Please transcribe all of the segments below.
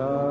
ก็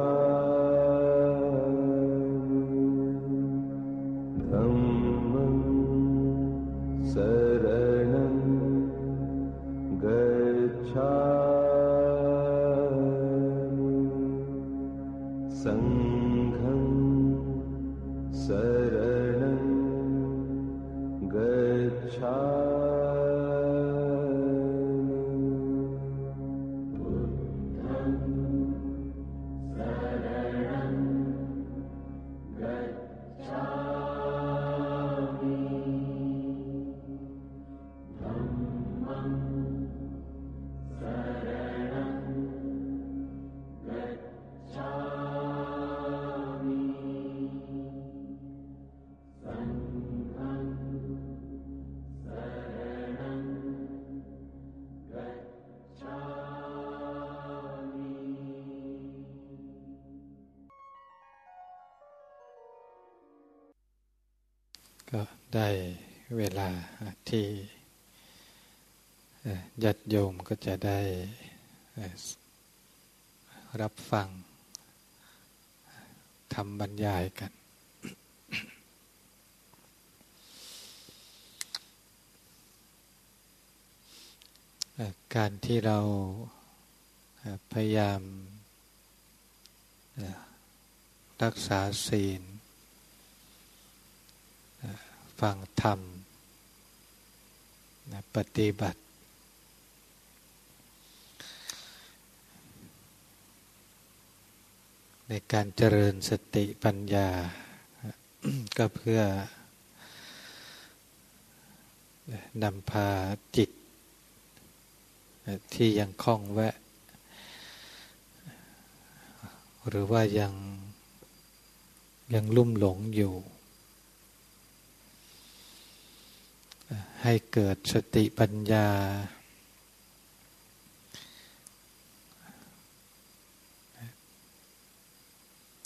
ได้เวลาที่ยัดโยมก็จะได้รับฟังทำบรรยายกัน การที่เราพยายามรักษาศีลฟังธรรมนะ ปฏิบัติ ในการเจริญสติปัญญา ก็เพื่อนำพาจิต ที่ยังคล้องแวะ หรือว่ายังยังลุ่มหลงอยู่ ให้เกิดสติปัญญา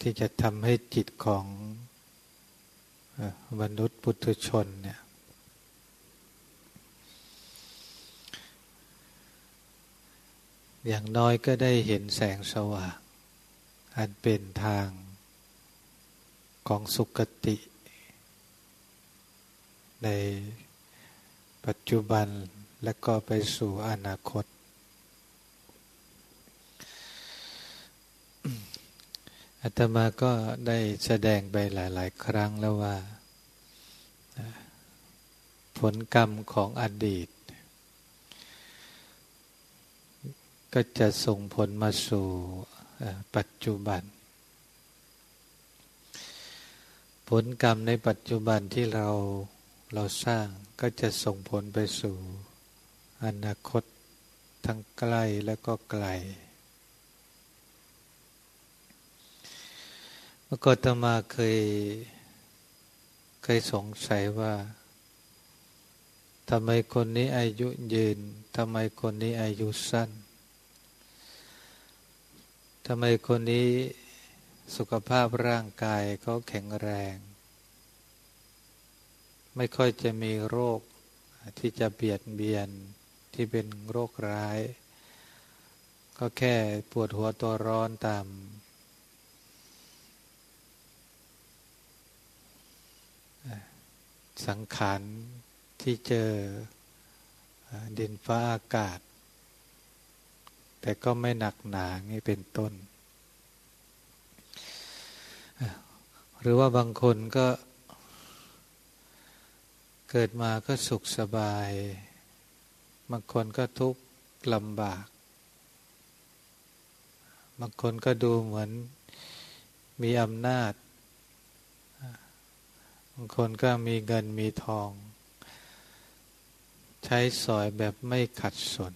ที่จะทำให้จิตของมนุษย์ปุถุชนเนี่ยอย่างน้อยก็ได้เห็นแสงสว่าง อันเป็นทางของสุคติ ใน ปัจจุบันและก็ไปสู่อนาคต อาตมาก็ได้แสดงไปหลาย ๆ ครั้งแล้วว่า ผลกรรมของอดีต ก็จะส่งผลมาสู่ปัจจุบัน ผลกรรมในปัจจุบันที่เราเราสร้าง ก็จะส่งผลไปสู่อนาคตทั้งใกล้และก็ไกล เมื่อก่อนตมาเคย เคยสงสัยว่าทำไมคนนี้อายุยืน ทำไมคนนี้อายุสั้น ทำไมคนนี้สุขภาพร่างกายเขาแข็งแรง ไม่ค่อยจะมีโรคที่จะเบียดเบียนที่เป็นโรคร้าย ก็แค่ปวดหัวตัวร้อนตามสังขารที่เจอดินฟ้าอากาศ แต่ก็ไม่หนักหนางี้เป็นต้น หรือว่าบางคนก็ เกิดมาก็สุขสบาย บางคนก็ทุกข์ลำบาก บางคนก็ดูเหมือนมีอำนาจ บางคนก็มีเงินมีทอง ใช้สอยแบบไม่ขัดสน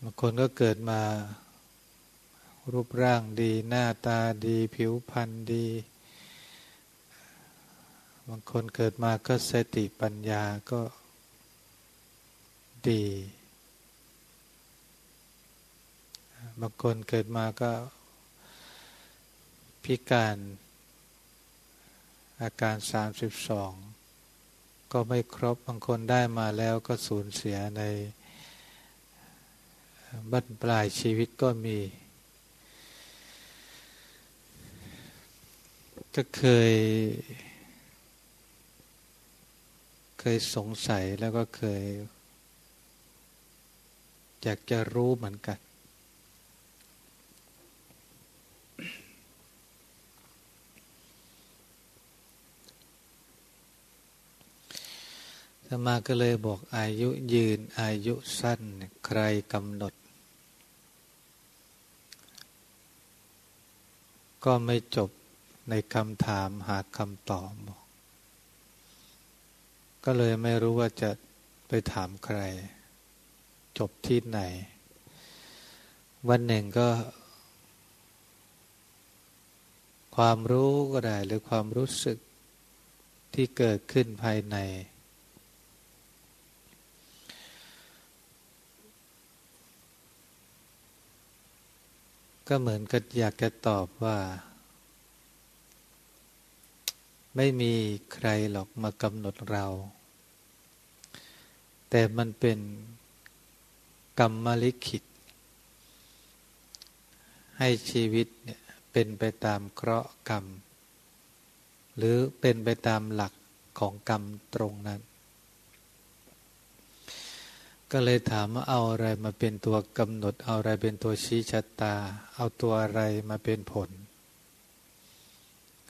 บางคนก็เกิดมารูปร่างดี หน้าตาดี ผิวพรรณดี บางคนเกิดมาก็สติปัญญาก็ดี บางคนเกิดมาก็พิการอาการสามสิบสองก็ไม่ครบบางคนได้มาแล้วก็สูญเสียในบั้นปลายชีวิตก็มี ก็เคย ยสงสัยแล้วก็เคย อยากจะรู้เหมือนกันธรรมาก็เลยบอกอายุยืนอายุสั้นใครกำหนด ก็ไม่จบในคำถามหาคำตอบบอ ก็เลยไม่รู้ว่าจะไปถามใคร จบที่ไหน วันหนึ่งก็ ความรู้ก็ได้ หรือความรู้สึกที่เกิดขึ้นภายใน ก็เหมือนกับอยากจะตอบว่า ไม่มีใครหรอกมากำหนดเรา แต่มันเป็นกรรมลิขิต ให้ชีวิตเนี่ยเป็นไปตามเคราะห์กรรม หรือเป็นไปตามหลักของกรรมตรงนั้น ก็เลยถามว่าเอาอะไรมาเป็นตัวกำหนด เอาอะไรเป็นตัวชี้ชะตา เอาตัวอะไรมาเป็นผล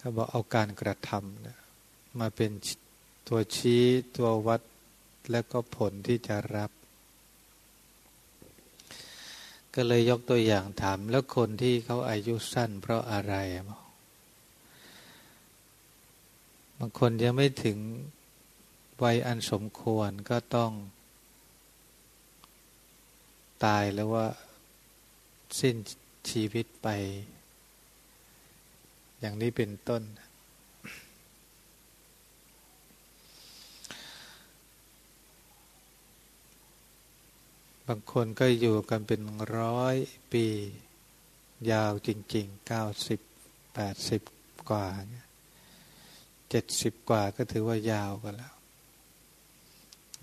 เขาบอกเอาการกระทำมาเป็นตัวชี้ตัววัดและก็ผลที่จะรับ ก็เลยยกตัวอย่างถามแล้วคนที่เขาอายุสั้นเพราะอะไร บางคนยังไม่ถึงวัยอันสมควรก็ต้อง ตายแล้วว่าสิ้นชีวิตไป อย่างนี้เป็นต้น บางคนก็อยู่กันเป็นร้อยปี ยาวจริงๆเก้าสิบแปดสิบกว่าเจ็ดสิบกว่าก็ถือว่ายาวกันแล้ว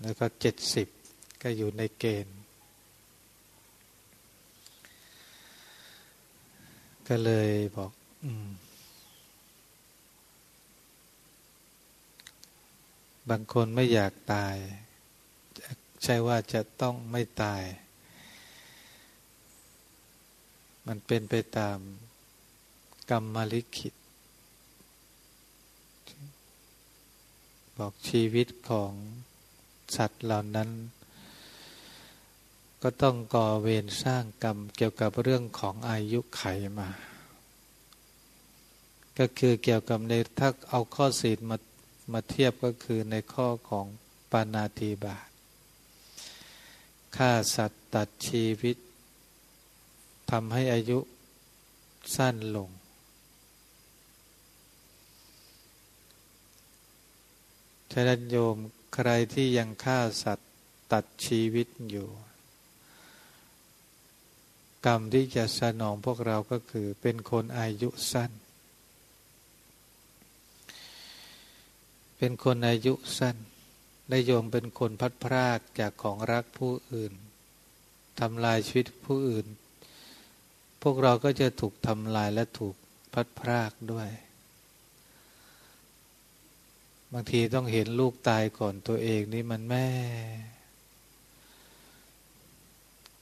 แล้วก็เจ็ดสิบก็อยู่ในเกณฑ์ก็เลยบอก บางคนไม่อยากตาย ใช่ว่าจะต้องไม่ตาย มันเป็นไปตามกรรมลิขิต บอกชีวิตของสัตว์เหล่านั้น ก็ต้องก่อเวรสร้างกรรมเกี่ยวกับเรื่องของอายุไขมา ก็คือเกี่ยวกับในถ้าเอาข้อศีลมา มาเทียบก็คือในข้อของปานาติบาตฆ่าสัตว์ตัดชีวิตทำให้อายุสั้นลง ฉะนั้นโยมใครที่ยังฆ่าสัตว์ตัดชีวิตอยู่ กรรมที่จะสนองพวกเราก็คือเป็นคนอายุสั้น เป็นคนอายุสั้นได้โยมเป็นคนพัดพรากจากของรักผู้อื่นทำลายชีวิตผู้อื่น พวกเราก็จะถูกทำลายและถูกพัดพรากด้วย บางทีต้องเห็นลูกตายก่อนตัวเองนี่มันแม่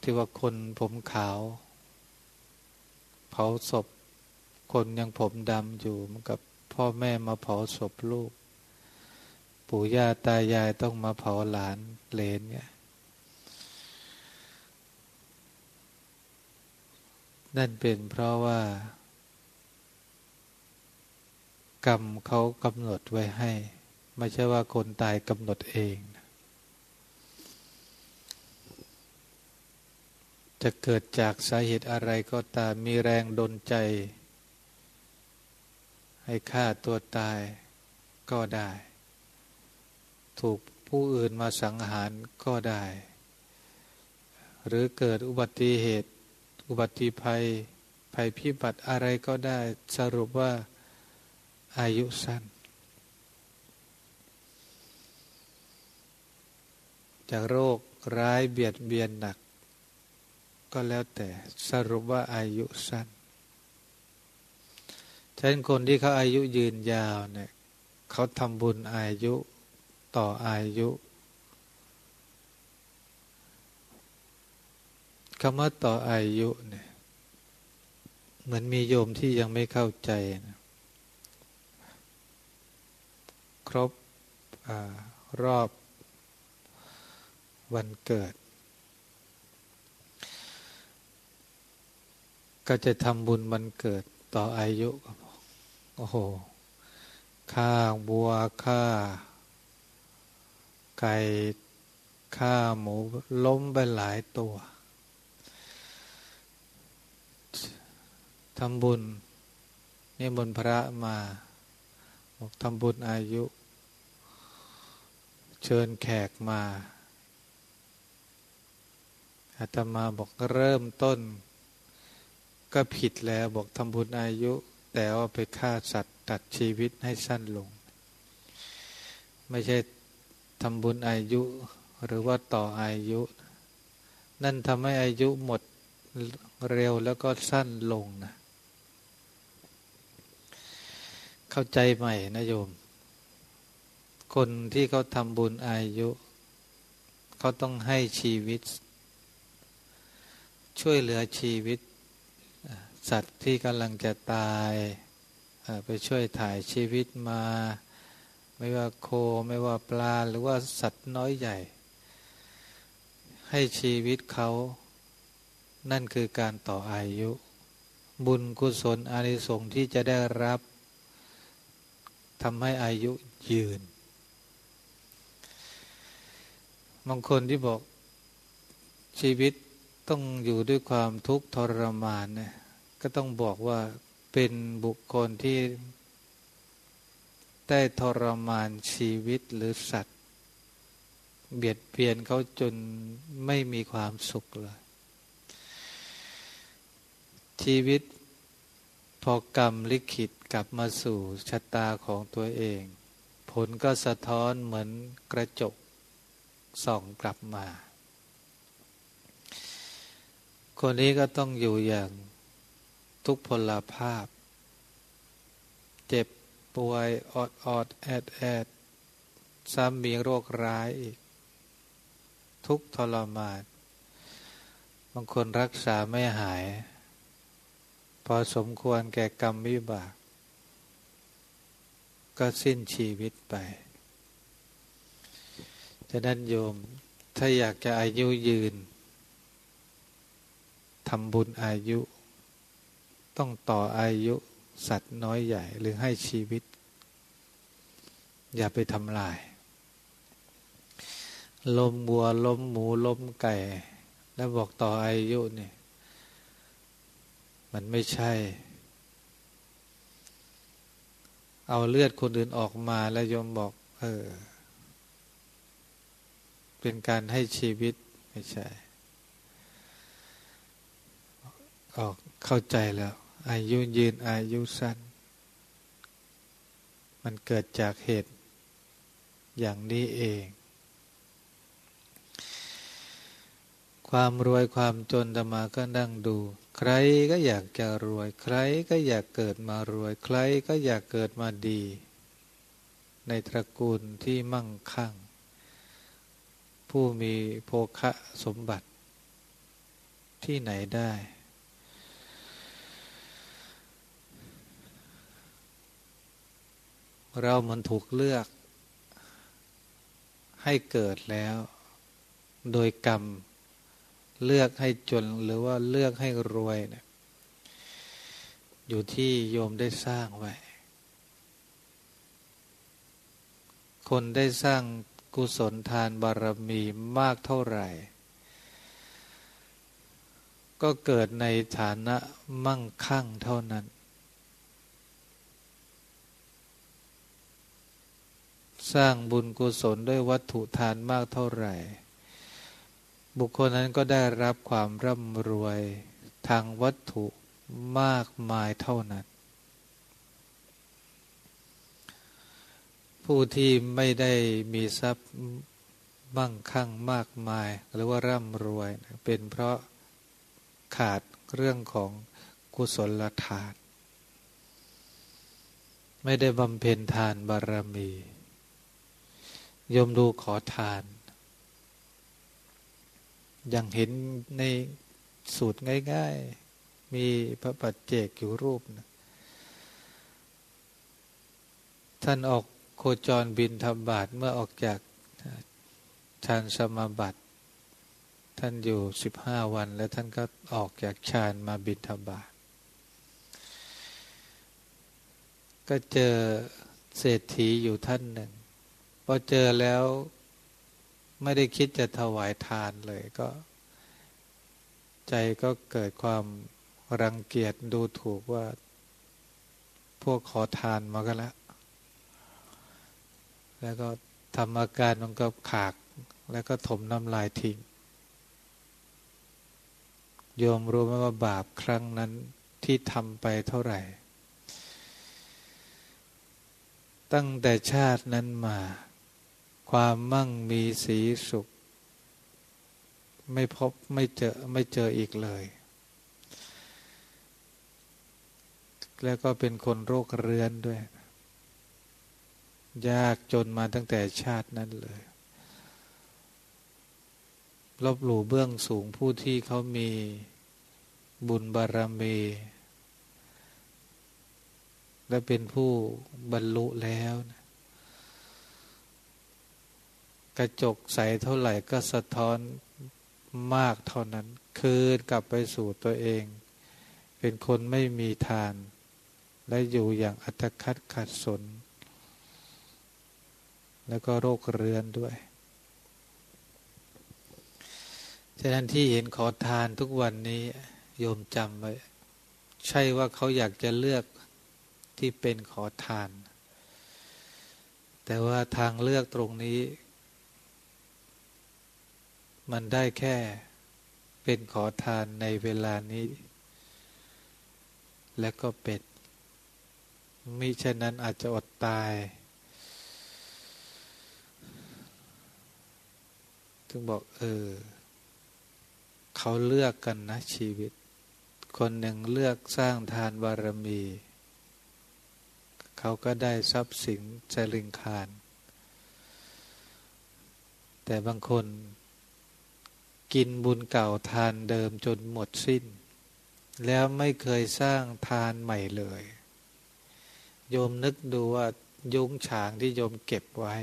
ที่ว่าคนผมขาว เผาศพ คนยังผมดำอยู่มันกับพ่อแม่มาเผาศพลูก ปู่ย่าตายายต้องมาเผาหลานเลนเนี่ยนั่นเป็นเพราะว่า กรรมเขากำหนดไว้ให้ ไม่ใช่ว่าคนตายกำหนดเอง จะเกิดจากสาเหตุอะไรก็ตามมีแรงดนใจ ให้ฆ่าตัวตายก็ได้ ถูกผู้อื่นมาสังหารก็ได้ หรือเกิดอุบัติเหตุ อุบัติภัย ภัยพิบัติอะไรก็ได้ สรุปว่าอายุสั้น จากโรคร้ายเบียดเบียนหนัก ก็แล้วแต่สรุปว่าอายุสั้นฉะนั้นคนที่เขาอายุยืนยาวเนี่ยเขาทำบุญอายุ ต่ออายุคำว่าต่ออายุเนี่ยเหมือนมีโยมที่ยังไม่เข้าใจนะครบอรอบวันเกิด ก็จะทำบุญวันเกิดต่ออายุ โอ้โห ข้าบัวข้า ไก่ข้าหมูล้มไปหลายตัวทำบุญนี่บนพระมาบอกทำบุญอายุ เชิญแขกมาอาตมาบอกเริ่มต้น ก็ผิดแล้วบอกทำบุญอายุ แต่ว่าไปฆ่าสัตว์ตัดชีวิตให้สั้นลง ไม่ใช่ ทำบุญอายุ หรือว่าต่ออายุ นั่นทำให้อายุหมดเร็วแล้วก็สั้นลงนะ เข้าใจใหม่นะโยม คนที่เขาทำบุญอายุ เขาต้องให้ชีวิต ช่วยเหลือชีวิต สัตว์ที่กำลังจะตาย ไปช่วยถ่ายชีวิตมา ไม่ว่าโคไม่ว่าปลาหรือว่าสัตว์น้อยใหญ่ ให้ชีวิตเขานั่นคือการต่ออายุ บุญกุศลอานิสงส์ที่จะได้รับทำให้อายุยืนบางคนที่บอกชีวิตต้องอยู่ด้วยความทุกข์ทรมานเนี่ยก็ต้องบอกว่าเป็นบุคคลที่ ได้ทรมานชีวิตหรือสัตว์ เบียดเบียนเขาจนไม่มีความสุขเลย ชีวิตพอกรรมลิขิตกลับมาสู่ชะตาของตัวเอง ผลก็สะท้อนเหมือนกระจกส่องกลับมา คนนี้ก็ต้องอยู่อย่างทุกพลภาพ ป่วยอดอดแอดแอดซ้ำมีโรคร้ายอีก ทุกทรมานบางคนรักษาไม่หาย พอสมควรแก่กรรมวิบาก ก็สิ้นชีวิตไปฉะนั้นโยมถ้าอยากจะอายุยืนทำบุญอายุ ต้องต่ออายุ สัตว์น้อยใหญ่หรือให้ชีวิต อย่าไปทำลายลมบัวลมหมูลมไก่ แล้วบอกต่ออายุเนี่ย มันไม่ใช่ เอาเลือดคนอื่นออกมาแล้วยมบอก เออ เป็นการให้ชีวิตไม่ใช่ ออกเข้าใจแล้ว อายุยืนอายุสั้น มันเกิดจากเหตุอย่างนี้เอง ความรวยความจนจะมาก็นั่งดู ใครก็อยากจะรวย ใครก็อยากเกิดมารวย ใครก็อยากเกิดมาดี ในตระกูลที่มั่งคั่ง ผู้มีโภคะสมบัติที่ไหนได้ เรามันถูกเลือกให้เกิดแล้ว โดยกรรม เลือกให้จนหรือว่าเลือกให้รวยเนะี่ยอยู่ที่โยมได้สร้างไว้ คนได้สร้างกุศลทานบารมีมากเท่าไหร่ ก็เกิดในฐานะมั่งคั่งเท่านั้น สร้างบุญกุศลด้วยวัตถุทานมากเท่าไหร่ บุคคลนั้นก็ได้รับความร่ำรวยทางวัตถุมากมายเท่านั้น ผู้ที่ไม่ได้มีทรัพย์มั่งคั่งมากมาย หรือว่าร่ำรวยเป็นเพราะขาดเรื่องของกุศลทาน ไม่ได้บำเพ็ญทานบารมี ยมดูขอทาน อย่างเห็นในสูตรง่าย ๆ มีพระปัจเจกอยู่รูปนะท่านออกโคจรบินทบาทเมื่อออกจากฌานสมาบัติ ท่านอยู่สิบห้าวัน แล้วท่านก็ออกจากฌานมาบินทบาท ก็เจอเศรษฐีอยู่ท่านหนึ่ง พอเจอแล้วไม่ได้คิดจะถวายทานเลยก็ ใจก็เกิดความรังเกียจดูถูกว่า พวกขอทานมากันแล้วแล้วก็ทำอาการมันก็ขาก แล้วก็ถมน้ำลายทิ้งโยมรู้ไหมว่าบาปครั้งนั้นที่ทำไปเท่าไหร่ ตั้งแต่ชาตินั้นมา ความมั่งมีสีสุข ไม่พบไม่เจอไม่เจออีกเลย แล้วก็เป็นคนโรคเรื้อนด้วย ยากจนมาตั้งแต่ชาตินั้นเลยลบหลู่เบื้องสูงผู้ที่เขามีบุญบารมี และเป็นผู้บรรลุแล้วนะ กระจกใสเท่าไหร่ก็สะท้อนมากเท่านั้น คืนกลับไปสู่ตัวเอง เป็นคนไม่มีทาน และอยู่อย่างอัตคัดขัดสน แล้วก็โรคเรื้อนด้วยฉะนั้นที่เห็นขอทานทุกวันนี้โยมจำไว้ ใช่ว่าเขาอยากจะเลือกที่เป็นขอทาน แต่ว่าทางเลือกตรงนี้ มันได้แค่เป็นขอทานในเวลานี้ และก็เป็นมิฉะนั้นอาจจะอดตาย ถึงบอกเออ เขาเลือกกันนะชีวิต คนหนึ่งเลือกสร้างทานบารมี เขาก็ได้ทรัพย์สินจริงคาร แต่บางคน กินบุญเก่าทานเดิมจนหมดสิ้น แล้วไม่เคยสร้างทานใหม่เลย โยมนึกดูว่ายุ้งฉางที่โยมเก็บไว้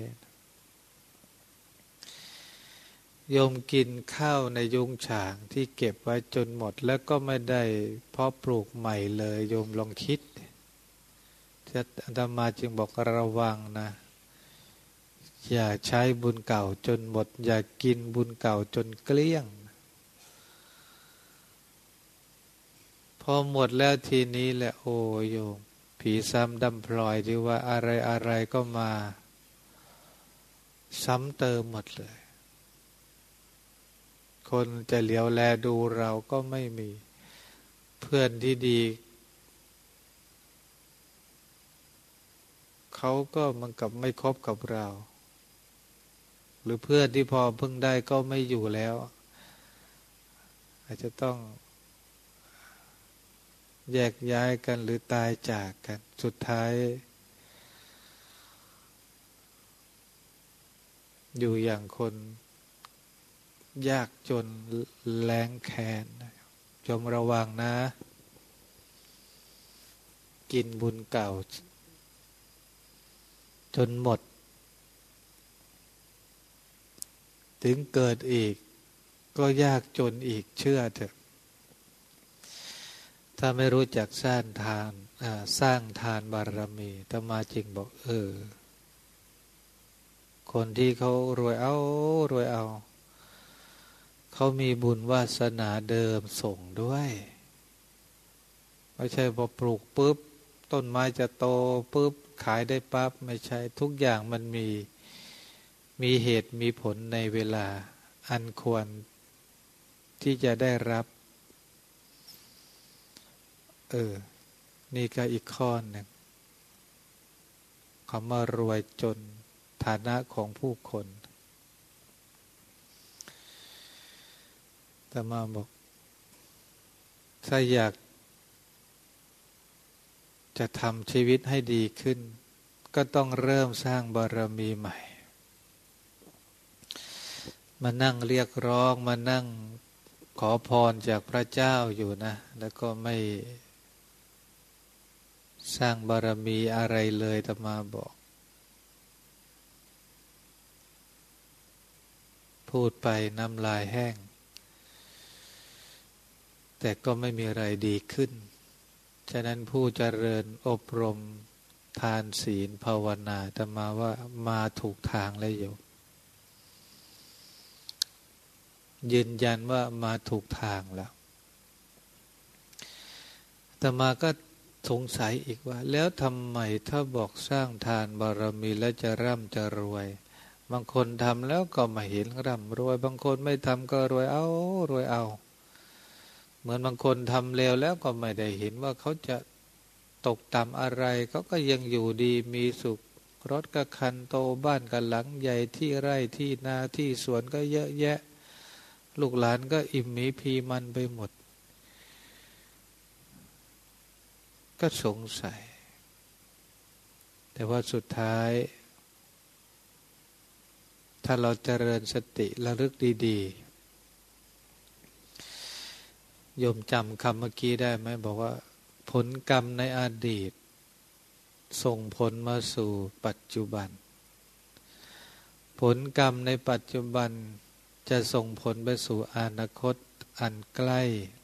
โยมกินข้าวในยุ้งฉางที่เก็บไว้จนหมด แล้วก็ไม่ได้เพาะปลูกใหม่เลย โยมลองคิดจะอาตมาจึงบอกระวังนะ อย่าใช้บุญเก่าจนหมด อย่ากินบุญเก่าจนเกลี้ยง พอหมดแล้วทีนี้แหละโอ้โยมผีซ้ำดำพลอยดีว่าอะไรอะไรก็มา ซ้ำเติมหมดเลย คนจะเหลียวแลดูเราก็ไม่มี เพื่อนที่ดี เขาก็มันกับไม่คบกับเรา รือเพื่อนที่พอพิ่งได้ก็ไม่อยู่แล้ว อาจจะต้อง แยกย้ายกันหรือตายจากกัน สุดท้าย อยู่อย่างคนยากจนแรงแค้นจมระวังนะ กินบุญเก่า จนหมด ถึงเกิดอีก ก็ยากจนอีกเชื่อเถอะ ถ้าไม่รู้จักสร้างทานสร้างทานบารมีธรรมาจริงบอก เออ คนที่เขารวยเอารวยเอา เขามีบุญวาสนาเดิมส่งด้วยไม่ใช่พอปลูกปุ๊บ ต้นไม้จะโตปุ๊บขายได้ปั๊บไม่ใช่ทุกอย่างมันมี มีเหตุมีผลในเวลาอันควรที่จะได้รับ เออ นี่ก็อีกข้อหนึ่งคำว่ารวยจนฐานะของผู้คนแต่มาบอก ถ้าอยากจะทำชีวิตให้ดีขึ้น ก็ต้องเริ่มสร้างบารมีใหม่ มานั่งเรียกร้องมานั่งขอพรจากพระเจ้าอยู่นะ แล้วก็ไม่สร้างบารมีอะไรเลยตมาบอก พูดไปน้ำลายแห้ง แต่ก็ไม่มีอะไรดีขึ้น ฉะนั้นผู้เจริญอบรมทานศีลภาวนาตมาว่ามาถูกทางแล้วอยู่ ยืนยันว่ามาถูกทางแล้วแต่มาก็สงสัยอีกว่า แล้วทำไมถ้าบอกสร้างทานบารมีแล้วจะร่ำจะรวย บางคนทำแล้วก็มาเห็นร่ำรวย บางคนไม่ทำก็รวยเอารวยเอา เหมือนบางคนทำเร็วแล้วก็ไม่ได้เห็นว่าเขาจะตกต่ำอะไรเขาก็ยังอยู่ดีมีสุข รถก็คันโตบ้านกันหลังใหญ่ที่ไร่ที่นาที่สวนก็เยอะแยะ ลูกหลานก็อิ่มมีพีมันไปหมด ก็สงสัย แต่ว่าสุดท้าย ถ้าเราเจริญสติระลึกดีๆ ยมจำคำเมื่อกี้ได้ไหมบอกว่า ผลกรรมในอดีต ส่งผลมาสู่ปัจจุบัน ผลกรรมในปัจจุบัน จะส่งผลไปสู่อนาคตอันใกล้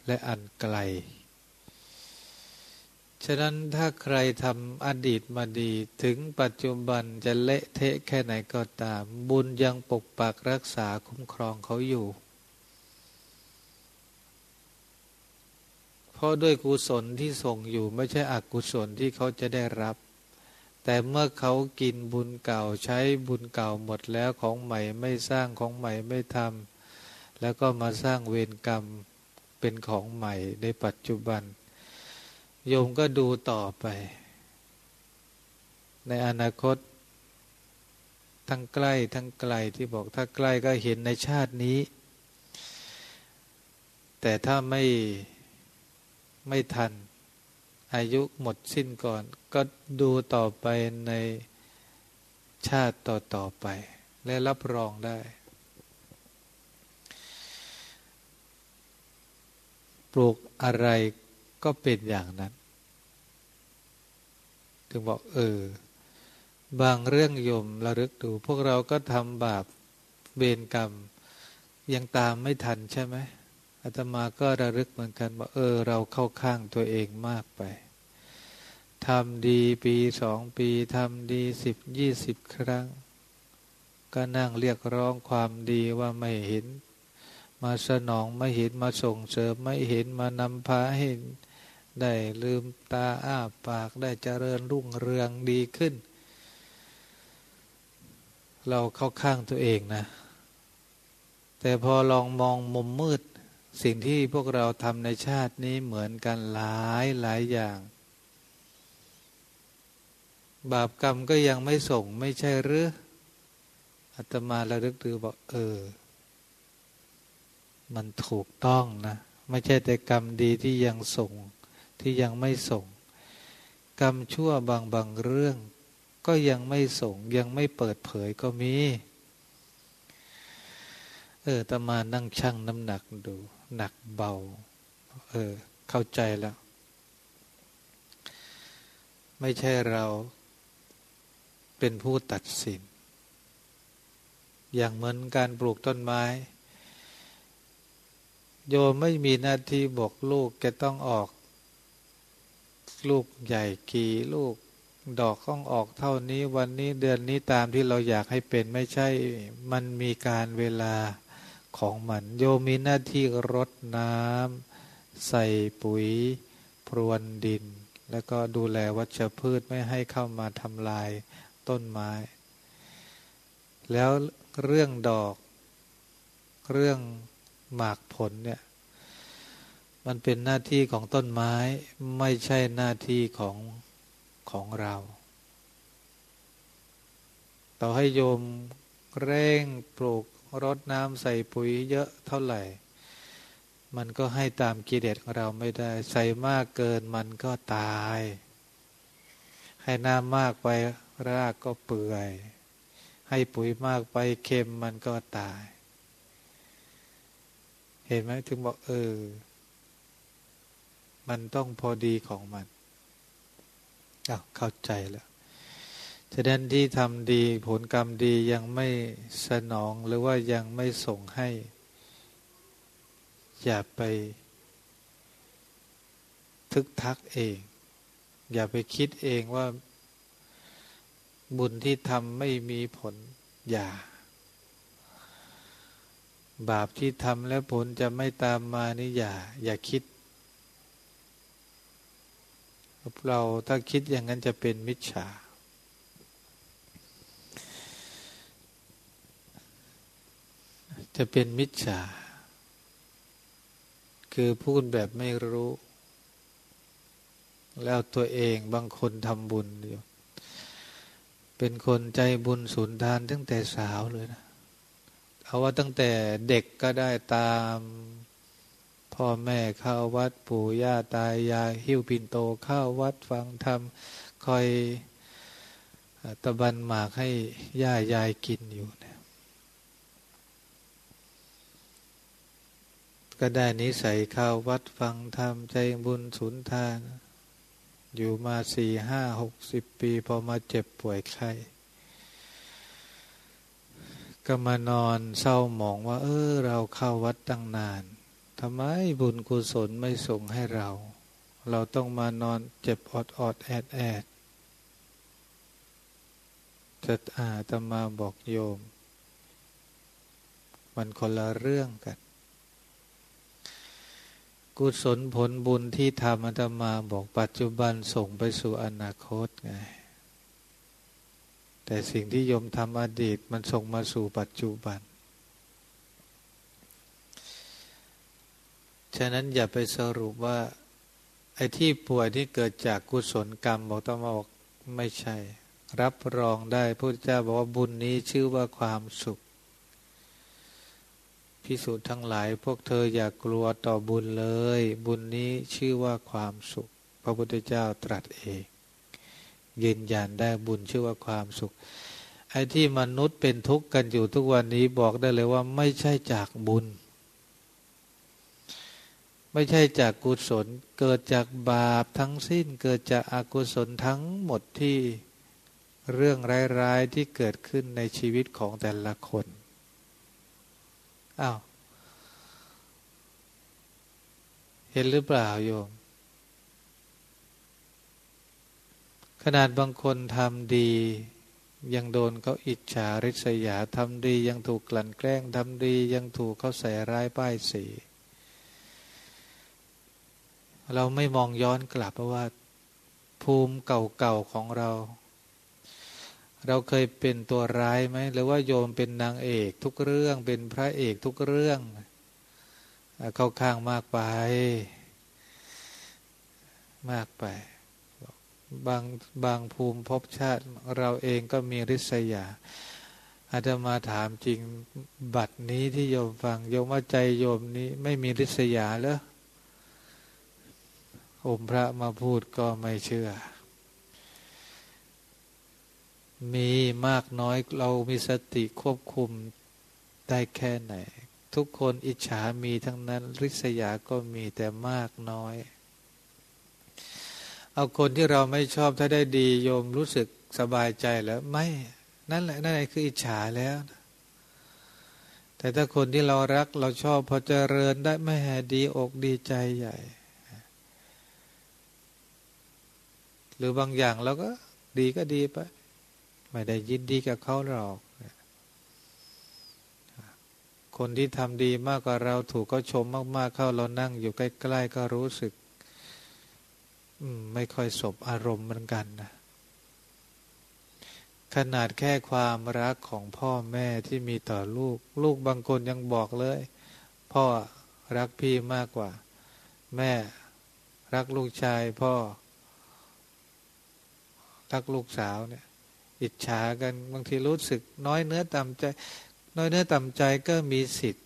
และอันไกล ฉะนั้นถ้าใครทำอดีตมาดีถึงปัจจุบันจะเละเทะแค่ไหนก็ตาม บุญยังปกปักรักษาคุ้มครองเขาอยู่ เพราะด้วยกุศลที่ส่งอยู่ไม่ใช่อกุศลที่เขาจะได้รับ แต่เมื่อเขากินบุญเก่าใช้บุญเก่าหมดแล้วของใหม่ไม่สร้างของใหม่ไม่ทำแล้วก็มาสร้างเวรกรรมเป็นของใหม่ในปัจจุบัน โยมก็ดูต่อไป ในอนาคต ทั้งใกล้ทั้งไกลที่บอกถ้าใกล้ก็เห็นในชาตินี้ แต่ถ้าไม่ไม่ทัน อายุหมดสิ้นก่อน ก็ดูต่อไปในชาติต่อต่อไป และรับรองได้ ปลูกอะไรก็เป็นอย่างนั้น ถึงบอกเออ บางเรื่องโยมระลึกดู พวกเราก็ทำบาปเวรกรรม ยังตามไม่ทันใช่ไหมอาตมาก็ระลึกเหมือนกันว่าเออ เราเข้าข้างตัวเองมากไป ทำดีปีสองปีทำดีสิบยี่สิบครั้ง ก็นั่งเรียกร้องความดีว่าไม่เห็น มาสนองไม่เห็นมาส่งเสริมไม่เห็นมานำพาเห็นได้ลืมตาอ้าปากได้เจริญรุ่งเรืองดีขึ้น เราเข้าข้างตัวเองนะ แต่พอลองมองมุมมืด สิ่งที่พวกเราทำในชาตินี้เหมือนกันหลายหลายอย่าง บาปกรรมก็ยังไม่ส่งไม่ใช่หรืออาตมาระลึกดูบอกเออ มันถูกต้องนะ ไม่ใช่แต่กรรมดีที่ยังส่งที่ยังไม่ส่ง กรรมชั่วบางบางเรื่อง ก็ยังไม่ส่ง ยังไม่เปิดเผยก็มี เออตมานั่งชั่งน้ำหนักดู หนักเบา เออ เข้าใจแล้ว ไม่ใช่เรา เป็นผู้ตัดสิน อย่างเหมือนการปลูกต้นไม้ โยมไม่มีหน้าที่บอกลูกแกต้องออก ลูกใหญ่กี่ลูกดอกต้องออกเท่านี้วันนี้เดือนนี้ตามที่เราอยากให้เป็นไม่ใช่ มันมีการเวลาของมัน โยมมีหน้าที่รดน้ำใส่ปุ๋ย พรวนดิน แล้วก็ดูแลวัชพืชไม่ให้เข้ามาทำลาย ต้นไม้ แล้วเรื่องดอก เรื่องหมากผลเนี่ย มันเป็นหน้าที่ของต้นไม้ไม่ใช่หน้าที่ของของเรา ต่อให้โยมเร่งปลูกรดน้ำใส่ปุ๋ยเยอะเท่าไหร่ มันก็ให้ตามกิเลสของเราไม่ได้ ใส่มากเกินมันก็ตาย ให้น้ำมากไป รากก็เปื่อย ให้ปุ๋ยมากไปเค็มมันก็ตาย เห็นไหมถึงบอกเออ มันต้องพอดีของมันอ้าวเข้าใจแล้วฉะนั้นที่ทำดีผลกรรมดียังไม่สนองหรือว่ายังไม่ส่งให้ อย่าไป ทึกทักเอง อย่าไปคิดเองว่า บุญที่ทำไม่มีผลอย่า บาปที่ทำแล้วผลจะไม่ตามมานี่อย่า อย่าคิด เราถ้าคิดอย่างนั้นจะเป็นมิจฉาจะเป็นมิจฉา คือพูดแบบไม่รู้ แล้วตัวเองบางคนทำบุญอยู่ เป็นคนใจบุญสุนทานตั้งแต่สาวเลยนะ เอาว่าตั้งแต่เด็กก็ได้ตาม พ่อแม่เข้าวัดปู่ย่าตายาย หิ้วปินโตเข้าวัดฟังธรรมคอยตะบันหมากให้ย่ายายกินอยู่นะก็ได้นิสัยเข้าวัดฟังธรรมใจบุญสุนทาน อยู่มาสี่ห้าหกสิบปีพอมาเจ็บป่วยไข้ก็มานอนเศร้าหมองว่า เออ เราเข้าวัดตั้งนานทำไมบุญกุศลไม่ส่งให้เรา เราต้องมานอนเจ็บอดอดแอดแอดจะอาตมาบอกโยม มันคนละเรื่องกัน กุศลผลบุญที่ทำอาตมาบอกปัจจุบันส่งไปสู่อนาคตไง แต่สิ่งที่โยมทำอดีตมันส่งมาสู่ปัจจุบัน ฉะนั้นอย่าไปสรุปว่า ไอ้ที่ป่วยที่เกิดจากกุศลกรรมบอกต้องมาบอกไม่ใช่ รับรองได้พระเจ้าบอกว่าบุญนี้ชื่อว่าความสุข พิสูจน์ทั้งหลาย พวกเธออย่ากกลัวต่อบุญเลย บุญนี้ชื่อว่าความสุข พระพุทธเจ้าตรัสเอง ยืนยันได้บุญชื่อว่าความสุข ไอ้ที่มนุษย์เป็นทุกข์กันอยู่ทุกวันนี้บอกได้เลยว่าไม่ใช่จากบุญ ไม่ใช่จากกุศล เกิดจากบาปทั้งสิ้น เกิดจากอากุศลทั้งหมดที่เรื่องร้ายๆที่เกิดขึ้นในชีวิตของแต่ละคน อ้าวเห็นหรือเปล่าโยม ขนาดบางคนทำดี ยังโดนเขาอิจฉาริษยาทำดียังถูกกลั่นแกล้งทำดียังถูกเขาใส่ร้ายป้ายสี เราไม่มองย้อนกลับเพราะว่า ภูมิเก่าๆของเรา เราเคยเป็นตัวร้ายไหมหรือว่าโยมเป็นนางเอกทุกเรื่องเป็นพระเอกทุกเรื่อง เข้าข้างมากไป มากไป บางบางภูมิภพชาติ เราเองก็มีริษยาอาจจะมาถามจริงบัตรนี้ที่โยมฟัง โยมว่าใจโยมนี้ไม่มีริษยาเหรออมพระมาพูดก็ไม่เชื่อ มีมากน้อยเรามีสติควบคุมได้แค่ไหน ทุกคนอิจฉามีทั้งนั้น ริษยาก็มีแต่มากน้อย เอาคนที่เราไม่ชอบถ้าได้ดีโยมรู้สึกสบายใจแล้วไม่ นั่นแหละนั่นแหละคืออิจฉาแล้ว แต่ถ้าคนที่เรารักเราชอบพอเจริญได้ไม่แหดีอกดีใจใหญ่ หรือบางอย่างเราก็ดีก็ดีไป ไม่ได้ยินดีกับเขาหรอก คนที่ทำดีมากกว่าเราถูกเขาชมมาก ๆ เข้าเรานั่งอยู่ใกล้ ๆ ก็รู้สึกไม่ค่อยสบอารมณ์เหมือนกันนะขนาดแค่ความรักของพ่อแม่ที่มีต่อลูก ลูกบางคนยังบอกเลย พ่อรักพี่มากกว่า แม่รักลูกชายพ่อรักลูกสาวเนี่ย อิจฉากันบางทีรู้สึกน้อยเนื้อต่ำใจ น้อยเนื้อต่ำใจก็มีสิทธิ์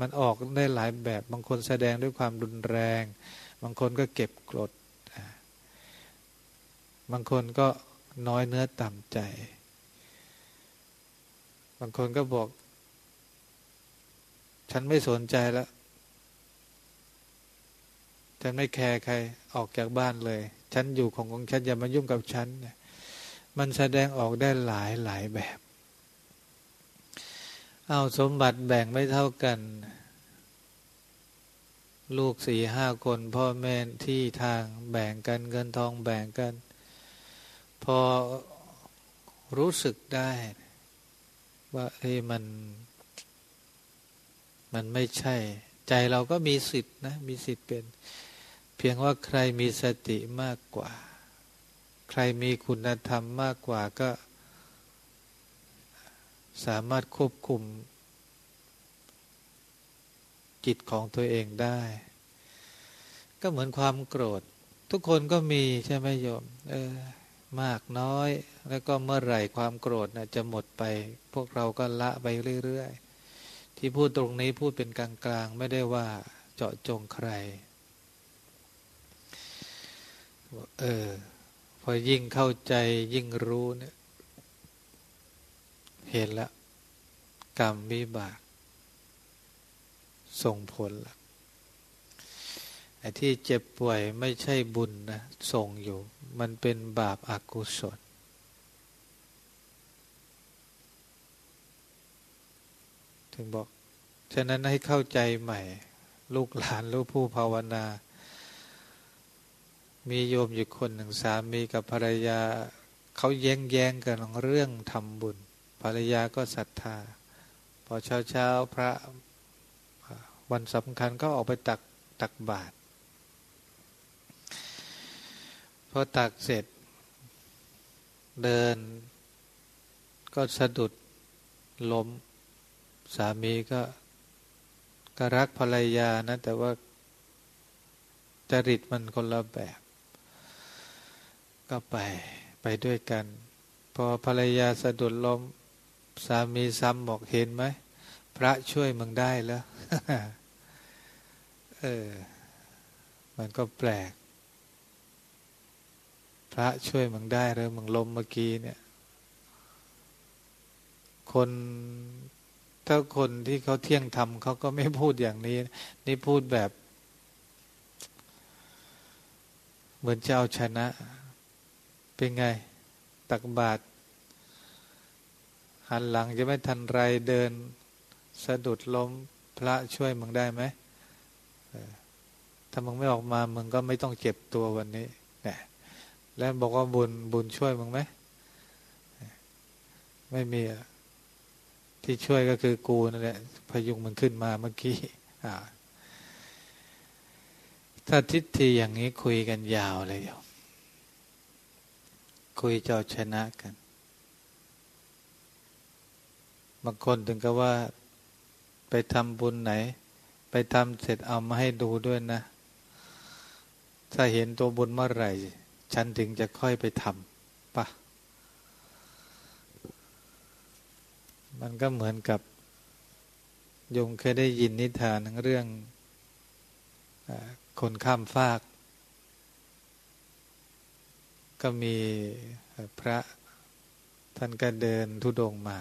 มันออกได้หลายแบบบางคนแสดงด้วยความรุนแรง บางคนก็เก็บกรดบางคนก็น้อยเนื้อต่ำใจ บางคนก็บอก ฉันไม่สนใจแล้ว ฉันไม่แคร์ใครออกจากบ้านเลย ฉันอยู่ของของฉันอย่ามายุ่งกับฉัน มันแสดงออกได้หลายหลายแบบ เอาสมบัติแบ่งไม่เท่ากัน ลูกสี่ห้าคนพ่อแม่ที่ทางแบ่งกันเงินทองแบ่งกัน พอรู้สึกได้ ว่าเอ้มัน มันไม่ใช่ ใจเราก็มีสิทธินะ มีสิทธิ์เป็น เพียงว่าใครมีสติมากกว่า ใครมีคุณธรรมมากกว่าก็ สามารถควบคุม จิตของตัวเองได้ ก็เหมือนความโกรธ ทุกคนก็มีใช่ไหมโยม เออ มากน้อย แล้วก็เมื่อไหร่ความโกรธนะจะหมดไป พวกเราก็ละไปเรื่อยๆ ที่พูดตรงนี้พูดเป็นกลางๆ ไม่ได้ว่าเจาะจงใคร เออ อยิ่งเข้าใจยิ่งรู้เนี่ย เห็นแล้วกรรมวิบาก ส่งผลละไอ้ที่เจ็บป่วยไม่ใช่บุญนะ ส่งอยู่ มันเป็นบาปอากุศลถึงบอก ฉะนั้นให้เข้าใจใหม่ ลูกหลานลูกผู้ภาวนา มีโยมอยู่คนหนึ่งสามีกับภรรยาเขาแย้งแย้งกันเรื่องทำบุญ ภรรยาก็ศรัทธา พอเช้าเช้าพระวันสำคัญก็ออกไปตักตักบาตรพอตักเสร็จ เดิน ก็สะดุดล้ม สามีก็ก็รักภรรยานะ แต่ว่าจริตมันคนละแบบ ก็ไปไปด้วยกัน พอภรรยาสะดุดล้มสามีซ้ำบอกเห็นไหม พระช่วยมึงได้แล้ว เออ มันก็แปลก พระช่วยมึงได้เลยมึงล้มเมื่อกี้เนี่ย คนถ้าคนที่เขาเที่ยงธรรมเขาก็ไม่พูดอย่างนี้ นี่พูดแบบ เหมือนจะเอาชนะ เป็นไง ตักบาตรหันหลังจะไม่ทันไรเดิน สะดุดล้มพระช่วยมึงได้ไหมถ้ามึงไม่ออกมามึงก็ไม่ต้องเจ็บตัววันนี้เนี่ยแล้วบอกว่าบุญบุญช่วยมึงไหมไม่มีที่ช่วยก็คือกูนั่นแหละพยุงมันขึ้นมาเมื่อกี้ถ้าทิฏฐิอย่างนี้คุยกันยาวเลย คุยเจ้าชนะกัน บางคนถึงกับว่าไปทำบุญไหน ไปทำเสร็จเอามาให้ดูด้วยนะ ถ้าเห็นตัวบุญเมื่อไหร่ ฉันถึงจะค่อยไปทำปะมันก็เหมือนกับโยมเคยได้ยินนิทานเรื่องคนข้ามฟาก ก็มีพระท่านก็เดินทุดงมา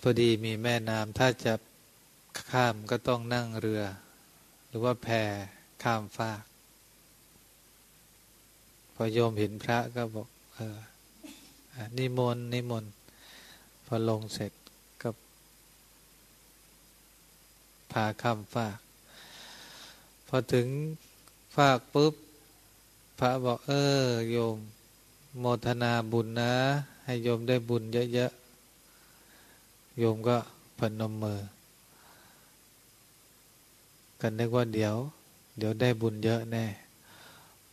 พอดีมีแม่น้ำถ้าจะข้ามก็ต้องนั่งเรือ หรือว่าแพข้ามฟาก พอโยมเห็นพระก็บอกเออนิมนต์นิมนต์พอลงเสร็จก็พาข้ามฟาก พอถึงฟากปุ๊บ พระบอกเออโยม โมทนาบุญนะ ให้โยมได้บุญเยอะๆ โยมก็พนมมือ กันนึกว่าเดี๋ยว เดี๋ยวได้บุญเยอะแน่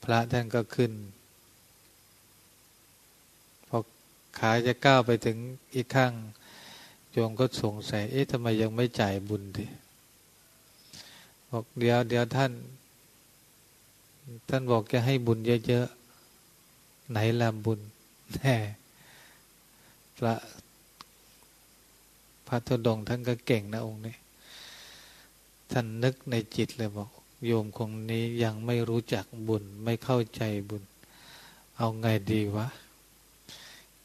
พระท่านก็ขึ้น พอขาจะก้าวไปถึงอีกข้าง โยมก็สงสัย เอ๊ะทำไมยังไม่จ่ายบุญทีบอกเดี๋ยวเดี๋ยวท่าน ท่านบอกจะให้บุญเยอะๆ ไหนลำบุญแน่พระพระธุดงท่านก็เก่งนะองค์นี้ ท่านนึกในจิตเลยบอก โยมคงนี้ยังไม่รู้จักบุญ ไม่เข้าใจบุญ เอาไงดีวะ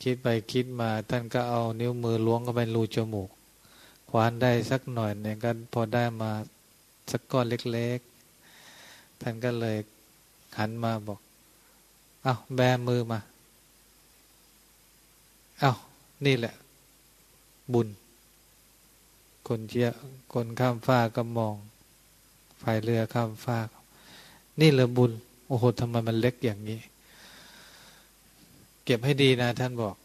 คิดไปคิดมา ท่านก็เอานิ้วมือล้วงเข้าไปรูจมูก ควานได้สักหน่อยเนี่ยก็พอได้มาสักก้อนเล็ก ๆ ท่านก็เลย หันมาบอก เอาแบมือมา เอานี่แหละ บุญ คนเชียคนข้ามฟ้าก็มองพายเรือข้ามฟ้านี่เลยบุญ โอ้โหทำไมมันเล็กอย่างนี้ เก็บให้ดีนะ ท่านบอก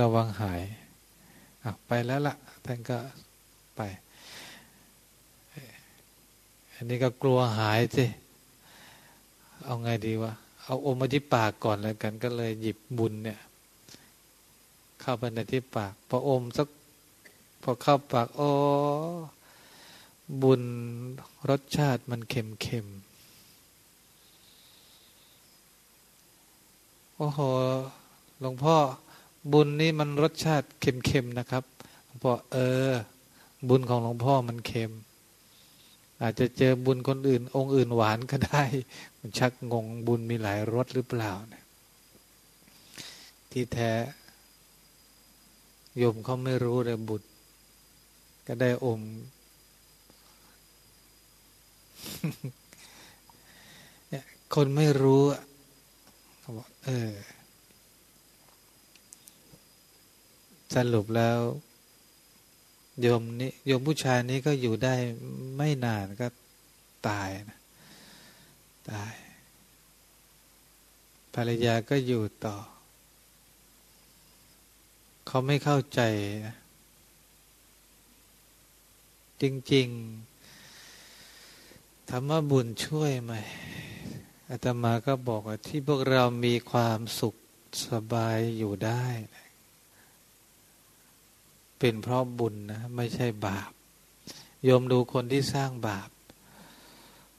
ระวังหายไปแล้วละ่ะ ท่านก็ไป อันนี้ก็กลัวหายสิ เอาไงดีวะเอาอมมาที่ปากก่อนแล้วกัน ก็เลยหยิบบุญเนี่ย เข้าไปในที่ปาก พออมสักพอเข้าปากโอ้บุญรสชาติมันเค็มเค็มโอ้โหหลวงพ่อบุญนี่มันรสชาติเค็มๆนะครับหลวงพ่อเออ บุญของหลวงพ่อมันเค็ม อาจจะเจอบุญคนอื่น องค์อื่นหวานก็ได้มันชักงงบุญมีหลายรสหรือเปล่าเนี่ยที่แท้โยมเขาไม่รู้เลยบุญก็ได้อมคนไม่รู้เขาบอกเออ สรุปแล้ว โยมนี้โยมผู้ชายนี้ก็อยู่ได้ไม่นานก็ตายนะตาย ภรรยาก็อยู่ต่อ เขาไม่เข้าใจนะจริงๆธรรมบุญช่วยไหมอาตมาก็บอกว่าที่พวกเรามีความสุขสบายอยู่ได้ เป็นเพราะบุญนะไม่ใช่บาปโยมดูคนที่สร้างบาป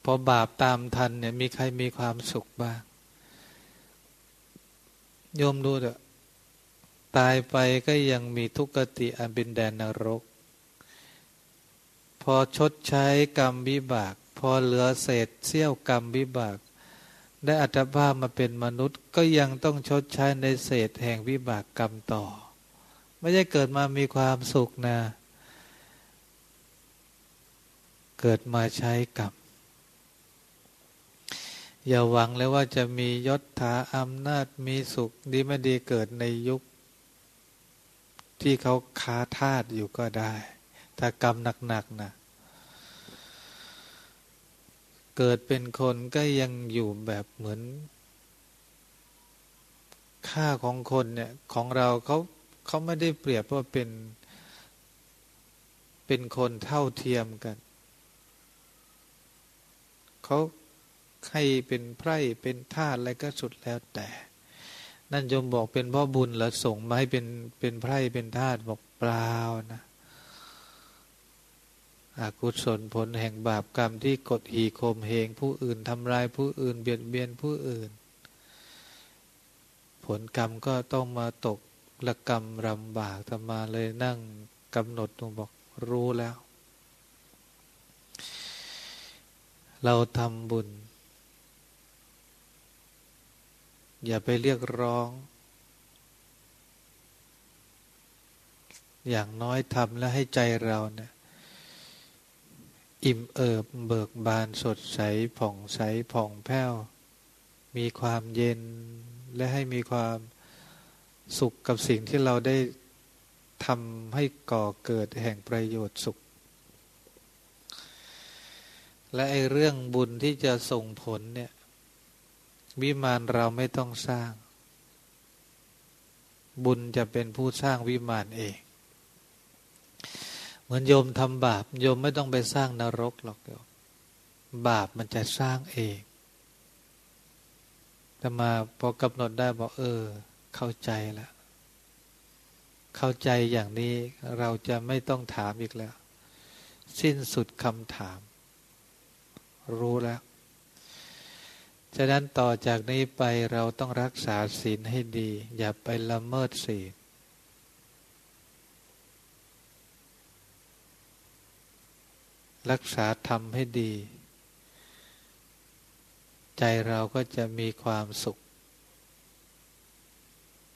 พอบาปตามทันเนี่ยมีใครมีความสุขบ้างโยมดูเถอะตายไปก็ยังมีทุกขติอันเป็นแดนนรก พอชดใช้กรรมวิบาก พอเหลือเศษเสี้ยวกรรมวิบาก ได้อัตภาพมาเป็นมนุษย์ก็ยังต้องชดใช้ในเศษแห่งวิบากกรรมต่อ ไม่ใช่เกิดมามีความสุขนะ เกิดมาใช้กรรมอย่าหวังเลยว่าจะมียศถาอำนาจมีสุข ดีไม่ดีเกิดในยุค ที่เขาค้าทาสอยู่ก็ได้ ถ้ากรรมหนักๆนะเกิดเป็นคนก็ยังอยู่แบบเหมือน ค่าของคนเนี่ย ของเราเขา เขาไม่ได้เปรียบว่าเป็นเป็นคนเท่าเทียมกัน เขาให้เป็นไพร่เป็นทาสอะไรก็สุดแล้วแต่ นั่นยมบอกเป็นพ่อบุญแล้วส่งมาให้เป็นเป็นไพร่เป็นทาสบอกเปล่านะอากุศลผลแห่งบาปกรรมที่กดหีคมเหงผู้อื่นทำลายผู้อื่น เบียดเบียนผู้อื่น ผลกรรมก็ต้องมาตก ละกรรมรำบากทำมาเลยนั่งกำหนดตรงบอกรู้แล้ว เราทำบุญ อย่าไปเรียกร้อง อย่างน้อยทำแล้วให้ใจเราเนะี่ยอิ่มเอิบเบิกบานสดใสผ่องใสผ่องแผ้ว มีความเย็นและให้มีความ สุขกับสิ่งที่เราได้ทำให้ก่อเกิดแห่งประโยชน์สุข และไอ้เรื่องบุญที่จะส่งผลเนี่ยวิมานเราไม่ต้องสร้าง บุญจะเป็นผู้สร้างวิมานเอง เหมือนโยมทำบาปโยมไม่ต้องไปสร้างนรกหรอกโยมบาปมันจะสร้างเองแต่มาพอกำหนดได้บอกเออ เข้าใจแล้วเข้าใจอย่างนี้เราจะไม่ต้องถามอีกแล้ว สิ้นสุดคำถาม รู้แล้วฉะนั้นต่อจากนี้ไปเราต้องรักษาศีลให้ดี อย่าไปละเมิดศีลรักษาธรรมให้ดี ใจเราก็จะมีความสุข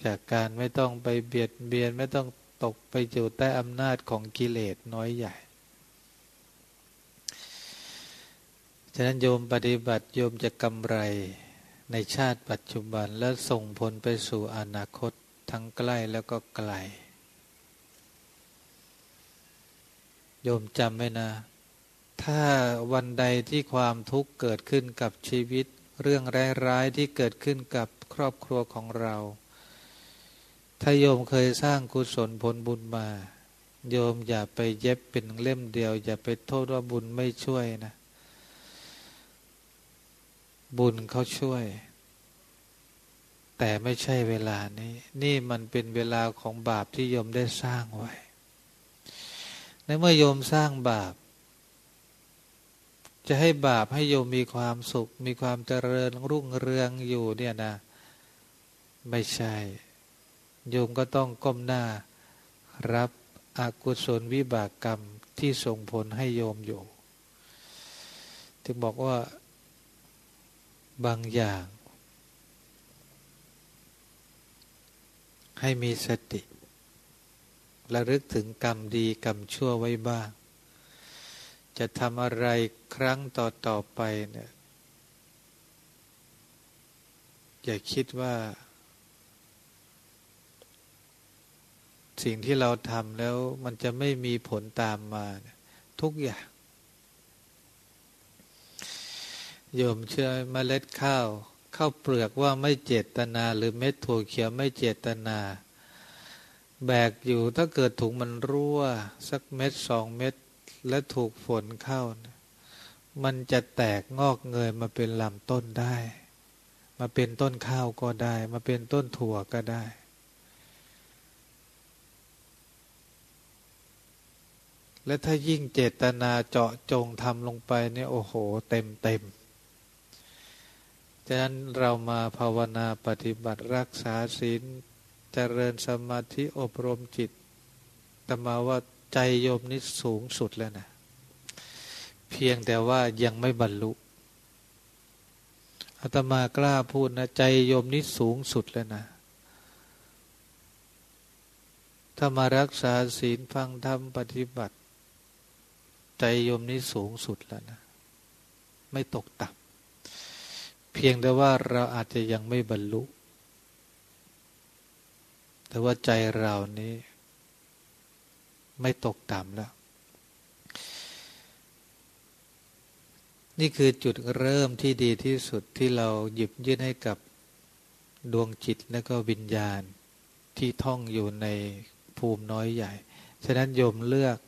จากการไม่ต้องไปเบียดเบียนไม่ต้องตกไปอยู่ใต้อำนาจของกิเลสน้อยใหญ่ ฉะนั้นโยมปฏิบัติโยมจะกำไรในชาติปัจจุบันและส่งผลไปสู่อนาคตทั้งใกล้แล้วก็ไกล โยมจำไว้นะ ถ้าวันใดที่ความทุกข์เกิดขึ้นกับชีวิต เรื่องร้ายๆที่เกิดขึ้นกับครอบครัวของเรา ถ้าโยมเคยสร้างกุศลผลบุญมา โยมอย่าไปเย็บเป็นเล่มเดียว อย่าไปโทษว่าบุญไม่ช่วยนะ บุญเขาช่วย แต่ไม่ใช่เวลานี้ นี่มันเป็นเวลาของบาปที่โยมได้สร้างไว้ ในเมื่อโยมสร้างบาป จะให้บาปให้โยมมีความสุข มีความเจริญรุ่งเรืองอยู่เนี่ยนะ ไม่ใช่ โยมก็ต้องก้มหน้า รับอกุศลวิบากกรรมที่ส่งผลให้โยมอยู่ ถึงบอกว่าบางอย่าง ให้มีสติ ระลึกถึงกรรมดีกรรมชั่วไว้บ้าง จะทำอะไรครั้งต่อต่อไปเนี่ยอย่าคิดว่า สิ่งที่เราทำแล้วมันจะไม่มีผลตามมาทุกอย่างโยมเชื่อเมล็ดข้าวข้าวเปลือกว่าไม่เจตนา หรือเม็ดถั่วเขียวไม่เจตนา แบกอยู่ถ้าเกิดถุงมันรั่ว สักเม็ดสองเม็ดและถูกฝนเข้า มันจะแตกงอกเงยมาเป็นลำต้นได้ มาเป็นต้นข้าวก็ได้ มาเป็นต้นถั่วก็ได้ และถ้ายิ่งเจตนาเจาะจงทำลงไปเนี่ยโอ้โห เต็มเต็มฉะนั้นเรามาภาวนาปฏิบัติรักษาศีลเจริญสมาธิอบรมจิตตมาว่าใจโยมนี่สูงสุดแล้วนะเพียงแต่ว่ายังไม่บรรลุอาตมากล้าพูดนะใจโยมนี่สูงสุดแล้วนะถ้ามารักษาศีลฟังธรรมปฏิบัติ ใจโยมนี่สูงสุดแล้วนะ ไม่ตกต่ำเพียงแต่ว่าเราอาจจะยังไม่บรรลุ แต่ว่าใจเรานี้ ไม่ตกต่ำแล้ว นี่คือจุดเริ่มที่ดีที่สุดที่เราหยิบยื่นให้กับดวงจิตและก็วิญญาณที่ท่องอยู่ในภูมิน้อยใหญ่ ฉะนั้นโยมเลือก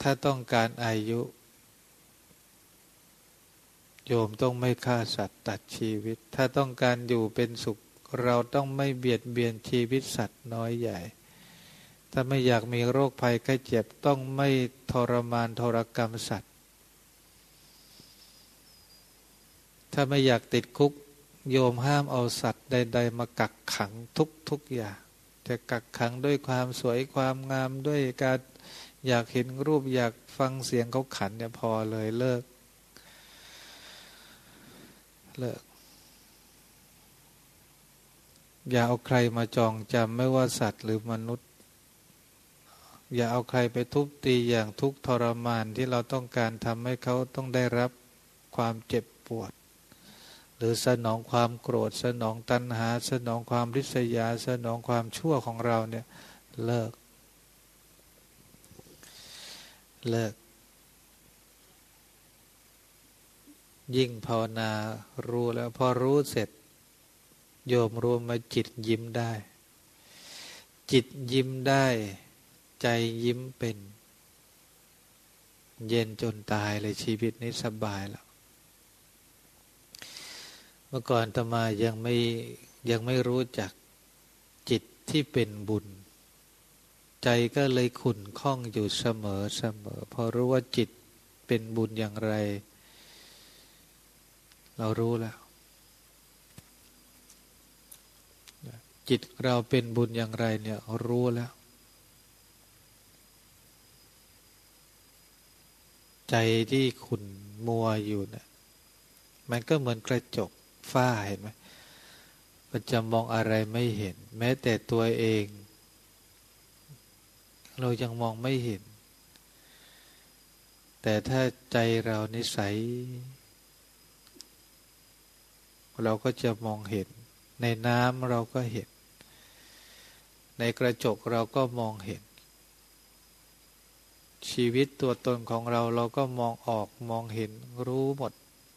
ถ้าต้องการอายุ โยมต้องไม่ฆ่าสัตว์ตัดชีวิต ถ้าต้องการอยู่เป็นสุข เราต้องไม่เบียดเบียนชีวิตสัตว์น้อยใหญ่ ถ้าไม่อยากมีโรคภัยไข้เจ็บต้องไม่ทรมานทรกรรมสัตว์ ถ้าไม่อยากติดคุก โยมห้ามเอาสัตว์ใด ๆ มากักขังทุกทุกอย่าง จะกักขังด้วยความสวยความงามด้วยการอยากเห็นรูปอยากฟังเสียงเขาขันเนี่ยพอเลยเลิก เลิก อย่าเอาใครมาจองจำไม่ว่าสัตว์หรือมนุษย์ อย่าเอาใครไปทุบตีอย่างทุกทรมานที่เราต้องการทำให้เขาต้องได้รับความเจ็บปวด หรือสนองความโกรธ สนองตัณหา สนองความริษยา สนองความชั่วของเราเนี่ยเลิก เลิก ยิ่งภาวนารู้แล้วพอรู้เสร็จ โยมรวมมาจิตยิ้มได้ จิตยิ้มได้ ใจยิ้มเป็น เย็นจนตายเลยชีวิตนี้สบายแล้ว เมื่อก่อนตมายังไม่ยังไม่รู้จักจิตที่เป็นบุญ ใจก็เลยขุ่นข้องอยู่เสมอเสมอพอรู้ว่าจิตเป็นบุญอย่างไร เรารู้แล้ว จิตเราเป็นบุญอย่างไรเนี่ยรู้แล้วใจที่ขุนมัวอยู่เนะมันก็เหมือนกระจก ฝ้าเห็นไหมมันจะมองอะไรไม่เห็น แม้แต่ตัวเอง เรายังมองไม่เห็น แต่ถ้าใจเรานิสัย เราก็จะมองเห็น ในน้ำเราก็เห็น ในกระจกเราก็มองเห็น ชีวิตตัวตนของเราเราก็มองออกมองเห็นรู้หมด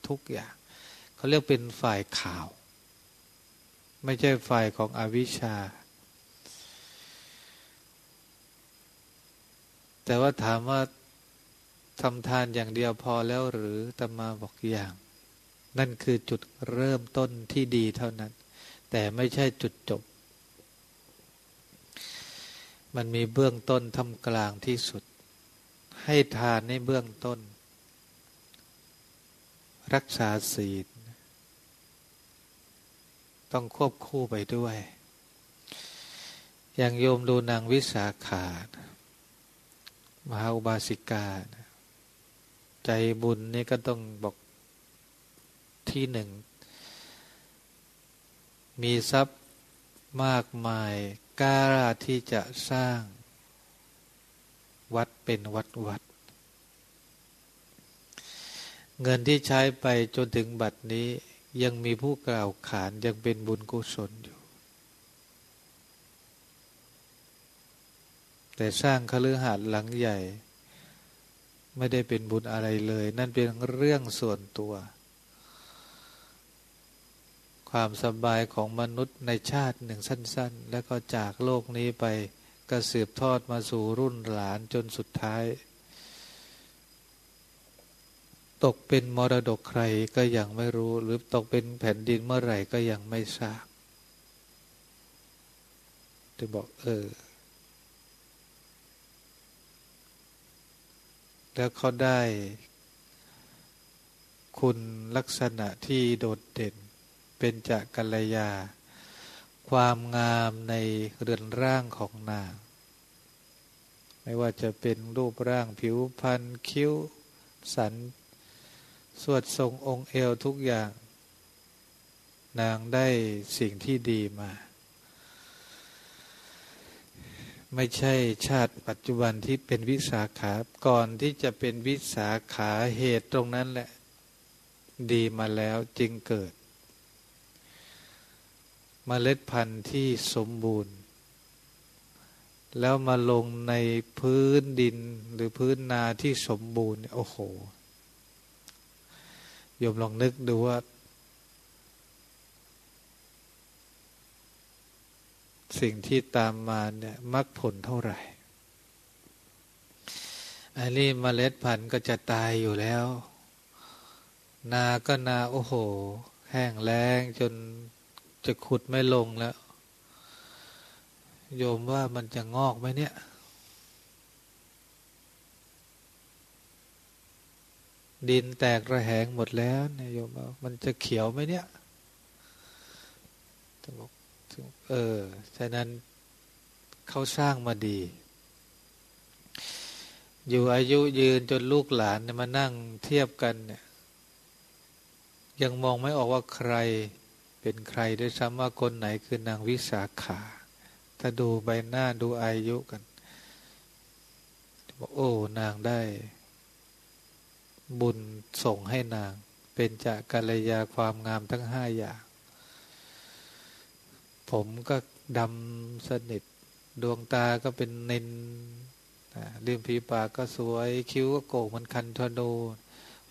ทุกอย่าง เขาเรียกเป็นฝ่ายข่าว ไม่ใช่ฝ่ายของอวิชชา แต่ว่าถามว่าทำทานอย่างเดียวพอแล้วหรือตมาบอกอย่าง นั่นคือจุดเริ่มต้นที่ดีเท่านั้น แต่ไม่ใช่จุดจบ มันมีเบื้องต้นทำกลางที่สุด ให้ทานในเบื้องต้น รักษาศีล ต้องควบคู่ไปด้วย อย่างโยมดูนางวิสาขามหาอุบาสิกา ใจบุญนี่ก็ต้องบอกที่หนึ่ง มีทรัพย์มากมายกล้าที่จะสร้าง วัดเป็นวัดวัด เงินที่ใช้ไปจนถึงบัดนี้ ยังมีผู้กล่าวขานยังเป็นบุญกุศลอยู่ แต่สร้างคฤหาสน์หลังใหญ่ ไม่ได้เป็นบุญอะไรเลย นั่นเป็นเรื่องส่วนตัว ความสบายของมนุษย์ในชาติหนึ่งสั้น ๆ แล้วก็จากโลกนี้ไปก็สืบทอดมาสู่รุ่นหลานจนสุดท้าย ตกเป็นมรดกใครก็ยังไม่รู้ หรือตกเป็นแผ่นดินเมื่อไหร่ก็ยังไม่ทราบจะบอกเออ แล้วเขาได้คุณลักษณะที่โดดเด่น เป็นจากกัลยา ความงามในเรือนร่างของนาง ไม่ว่าจะเป็นรูปร่างผิวพรรณคิ้ว สัน สวดทรงองค์เอวทุกอย่าง นางได้สิ่งที่ดีมา ไม่ใช่ชาติปัจจุบันที่เป็นวิสาขาก่อนที่จะเป็นวิสาขาเหตุตรงนั้นแหละ ดีมาแล้วจึงเกิดมเมล็ดพันธุ์ที่สมบูรณ์ แล้วมาลงในพื้นดินหรือพื้นนาที่สมบูรณ์ โอ้โห โยมลองนึกดูว่า สิ่งที่ตามมาเนี่ยมักผลเท่าไหร่อันนี้มเมล็ดพันธุ์ก็จะตายอยู่แล้ว นาก็นาโอ้โห แห้งแล้งจนจะขุดไม่ลงแล้ว โยมว่ามันจะงอกไหมเนี่ย ดินแตกระแหงหมดแล้วเนายโยมมันจะเขียวไหมเนี่ยบอกเออฉะนั้นเขาสร้างมาดี อยู่อายุยืนจนลูกหลานมานั่งเทียบกันเนี่ยยังมองไม่ออกว่าใครเป็นใครด้วยซ้ำว่าคนไหนคือนางวิสาขา ถ้าดูใบหน้าดูอายุกันบอกโอ้นางได้ บุญส่งให้นาง เป็นจากกัลยาความงามทั้งห้าอย่าง ผมก็ดำสนิท ดวงตาก็เป็นเนนเรื่มผีปากก็สวย คิ้วก็โก่งมันคันทโน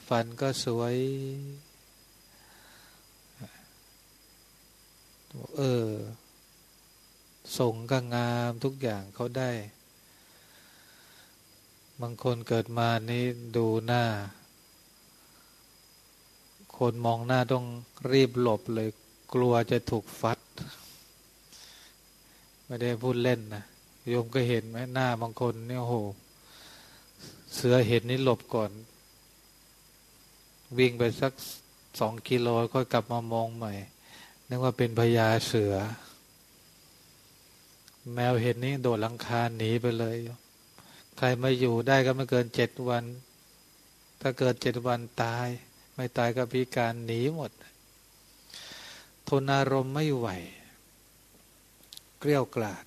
ฟันก็สวย เออส่งก็งามทุกอย่างเขาได้ บางคนเกิดมานี่ดูหน้า คนมองหน้าต้องรีบหลบเลย กลัวจะถูกฟัด ไม่ได้พูดเล่นนะโยมก็เห็นไหมหน้าบางคนเนี่ยโห เสือเห็นนี่หลบก่อน วิ่งไปสักสองกิโลค่อยกลับมามองใหม่นึกว่าเป็นพญาเสือ แมวเห็นนี่โดดลังคาหนีไปเลย ใครมาอยู่ได้ก็ไม่เกินเจ็ดวัน ถ้าเกิดเจ็ดวันตาย ไม่ตายก็พิการหนีหมด ทนอารมณ์ไม่ไหว เกลี้ยกล่อด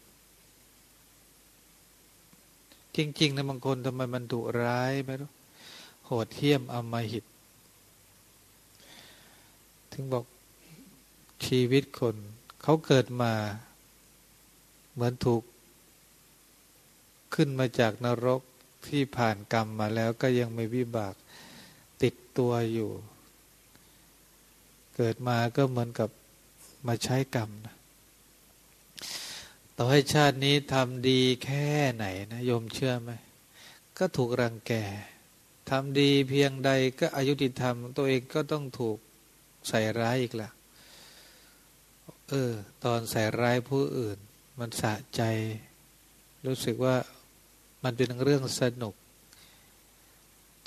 จริงๆนะบางคนทำไมมันดุร้ายไม่รู้โหดเหี้ยมอมหิต ถึงบอกชีวิตคน เขาเกิดมา เหมือนถูก ขึ้นมาจากนรกที่ผ่านกรรมมาแล้วก็ยังไม่วิบาก ตัวอยู่ เกิดมาก็เหมือนกับมาใช้กรรมนะต่อให้ชาตินี้ทำดีแค่ไหนนะโยมเชื่อไหมก็ถูกรังแกทำดีเพียงใดก็อายุติธรรม ตัวเองก็ต้องถูกใส่ร้ายอีกละเออ ตอนใส่ร้ายผู้อื่น มันสะใจ รู้สึกว่ามันเป็นเรื่องสนุก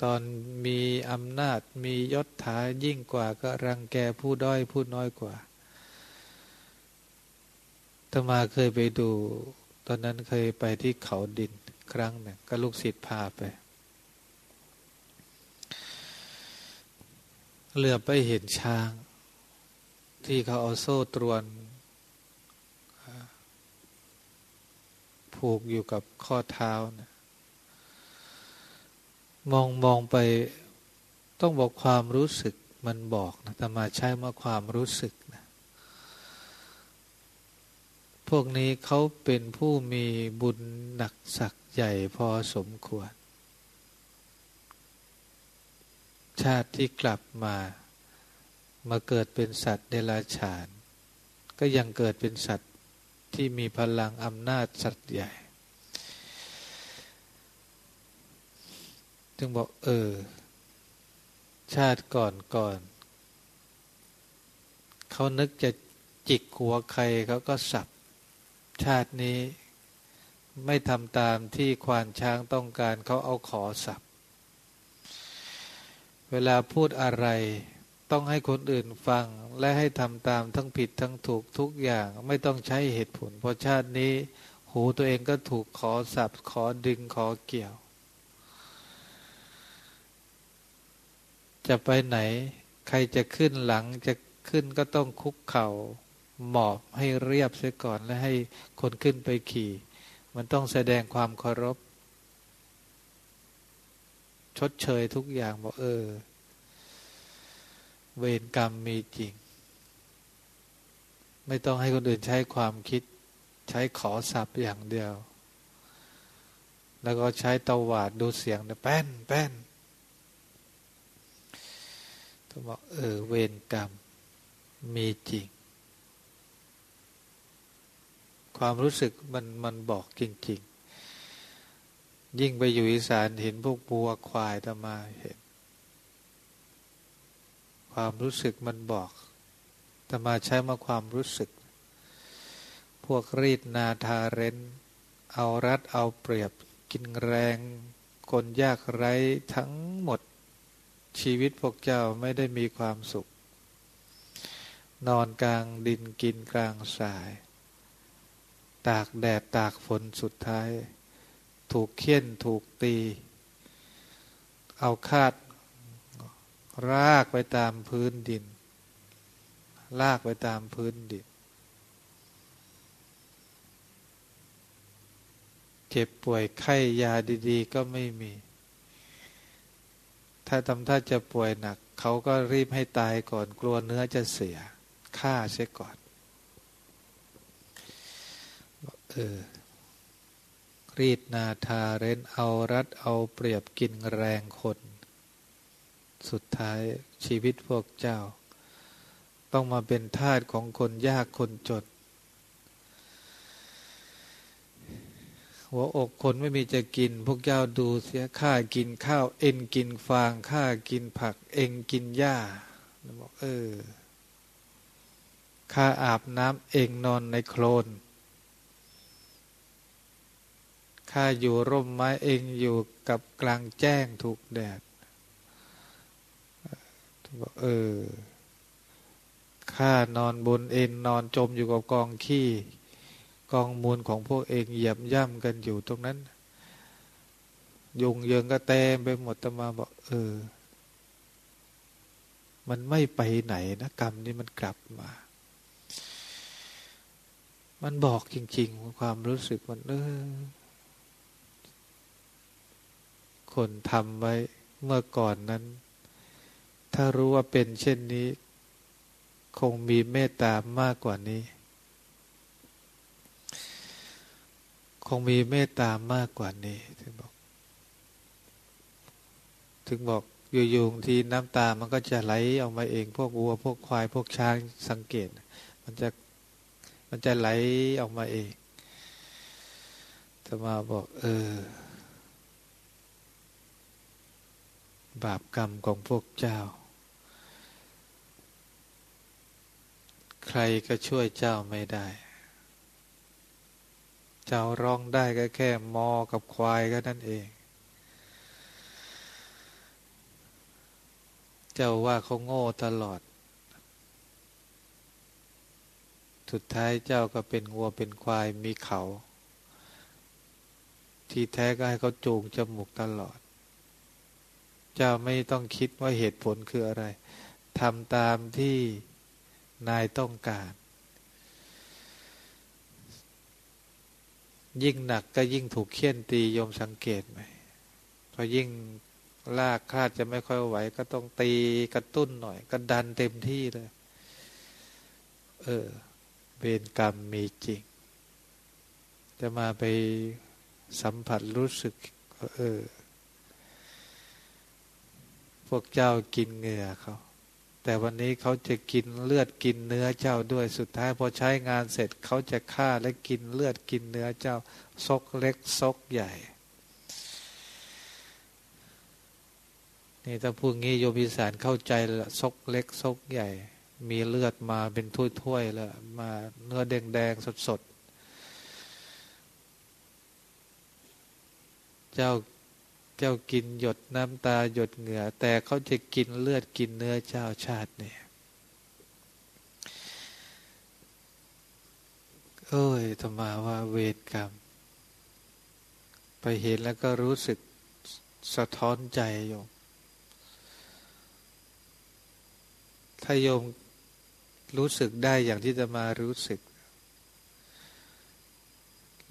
ตอนมีอำนาจมียศถายิ่งกว่าก็รังแกผู้ด้อยผู้น้อยกว่าตมาเคยไปดู ตอนนั้นเคยไปที่เขาดินครั้งหนึ่งก็ลูกศิษย์พาไป เหลือไปเห็นช้าง ที่เขาเอาโซ่ตรวน ผูกอยู่กับข้อเท้านะ มองมองไปต้องบอกความรู้สึกมันบอกนะแต่มาใช้มาความรู้สึกนะพวกนี้เขาเป็นผู้มีบุญหนักศักใหญ่พอสมควร ชาติที่กลับมามาเกิดเป็นสัตว์เดรัจฉาน ก็ยังเกิดเป็นสัตว์ที่มีพลังอำนาจสัตว์ใหญ่ จึงบอก เออ ชาติก่อนก่อน เขานึกจะจิกหัวใครเขาก็สับ ชาตินี้ไม่ทำตามที่ควานช้างต้องการเขาเอาขอสับ เวลาพูดอะไร ต้องให้คนอื่นฟังและให้ทำตามทั้งผิดทั้งถูกทุกอย่างไม่ต้องใช้เหตุผลเพราะชาตินี้ หูตัวเองก็ถูกขอสับ ขอดึงขอเกี่ยว จะไปไหน ใครจะขึ้นหลังจะขึ้นก็ต้องคุกเขา่าหมอบให้เรียบเสียก่อนและให้คนขึ้นไปขี่ มันต้องแสดงความเคารพ ชดเชยทุกอย่างบอกเออ เวรกรรมมีจริง ไม่ต้องให้คนอื่นใช้ความคิด ใช้ขอสับอย่างเดียว แล้วก็ใช้ตวาดดูเสียงเนี่ยแป้นแป้น บอกเออเวรกรรมมีจริง ความรู้สึกมันมันบอกจริง ๆ ยิ่งไปอยู่อีสานเห็นพวกบัวควายตมาเห็น ความรู้สึกมันบอกตมาใช้มาความรู้สึก พวกรีดนาทาเรนเอารัดเอาเปรียบกินแรง คนยากไร้ทั้งหมด ชีวิตพวกเจ้าไม่ได้มีความสุข นอนกลางดินกินกลางสาย ตากแดดตากฝนสุดท้าย ถูกเคี่ยนถูกตี เอาคาด รากไปตามพื้นดิน ลากไปตามพื้นดิน เจ็บป่วยไข้ยาดี ๆ ก็ไม่มี ถ้าทำท่าจะป่วยหนัก เขาก็รีบให้ตายก่อนกลัวเนื้อจะเสียฆ่าเสียก่อนออรีดนาทาเร้นเอารัดเอาเปรียบกินแรงคน สุดท้ายชีวิตพวกเจ้า ต้องมาเป็นทาสของคนยากคนจน หัวอกคนไม่มีจะกิน พวกเจ้าดูเสียข้ากินข้าว เอ็นกินฟางข้ากินผัก เองกินหญ้าบอกเออข้าอาบน้ำเองนอนในโคลนข้าอยู่ร่มไม้เองอยู่กับกลางแจ้งถูกแดดบอกเออข้านอนบนเอ็นนอนจมอยู่กับกองขี้ กองมูลของพวกเองเหยียบย่ำกันอยู่ตรงนั้น ยุงเยิงก็เต็มไปหมดตมาบอก เออ มันไม่ไปไหนนะกรรมนี่มันกลับมา มันบอกจริง ๆ ความรู้สึกมันเออคนทำไว้เมื่อก่อนนั้น ถ้ารู้ว่าเป็นเช่นนี้ คงมีเมตตามากกว่านี้ คงมีเมตตามากกว่านี้ถึงบอก ถึงบอกอยู่ๆทีน้ำตามันก็จะไหลออกมาเอง พวกวัว พวกควาย พวกช้างสังเกต มันจะมันจะไหลออกมาเองแต่มาบอก เออ บาปกรรมของพวกเจ้า ใครก็ช่วยเจ้าไม่ได้ เจ้าร้องได้ก็แค่มอกับควายก็นั่นเอง เจ้าว่าเขาโง่ตลอด สุดท้ายเจ้าก็เป็นวัวเป็นควายมีเขา ที่แท้ก็ให้เขาจูงจมูกตลอด เจ้าไม่ต้องคิดว่าเหตุผลคืออะไรทำตามที่นายต้องการ ยิ่งหนักก็ยิ่งถูกเคี่ยนตีโยมสังเกตไหมพอยิ่งลากคาดจะไม่ค่อยไหว ก็ต้องตีกระตุ้นหน่อยก็ดันเต็มที่เลย เออเวรกรรมมีจริง จะมาไปสัมผัสรู้สึก เออ พวกเจ้ากินเหงื่อเขา แต่วันนี้เขาจะกินเลือดกินเนื้อเจ้าด้วยสุดท้ายพอใช้งานเสร็จเขาจะฆ่าและกินเลือดกินเนื้อเจ้า ซกเล็กซกใหญ่นี่ถ้าพูดงี้โยมิสารเข้าใจละซกเล็กซกใหญ่ มีเลือดมาเป็นถ้วยๆแล้วมาเนื้อแดงๆสดๆ เจ้า เจ้ากินหยดน้ำตาหยดเหงื่อ แต่เขาจะกินเลือดกินเนื้อเจ้าชาติเนี่ยเอ้ยธรรมาว่าเวรกรรม ไปเห็นแล้วก็รู้สึกสะท้อนใจโยม ถ้าโยมรู้สึกได้อย่างที่จะมารู้สึก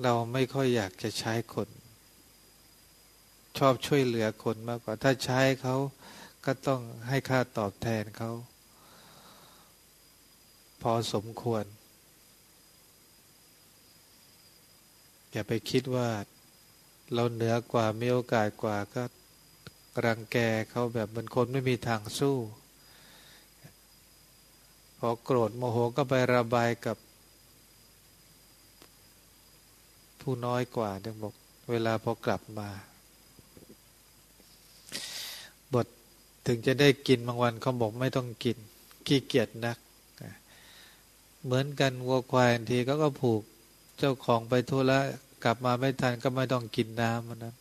เราไม่ค่อยอยากจะใช้คน ชอบช่วยเหลือคนมากกว่า ถ้าใช้เขาก็ต้องให้ค่าตอบแทนเขาพอสมควร อย่าไปคิดว่า เราเหนือกว่ามีโอกาสกว่าก็รังแกเขาแบบเหมือนคนไม่มีทางสู้ พอโกรธโมโหก็ไประบายกับ ผู้น้อยกว่าด็กบอก เวลาพอกลับมา บท ถึงจะได้กินบางวันเขาบอกไม่ต้องกินขี้เกียจนัก เหมือนกันวัวควายทีก็ก็ผูกเจ้าของไปทุระกลับมาไม่ทันก็ไม่ต้องกินน้ำมันนะ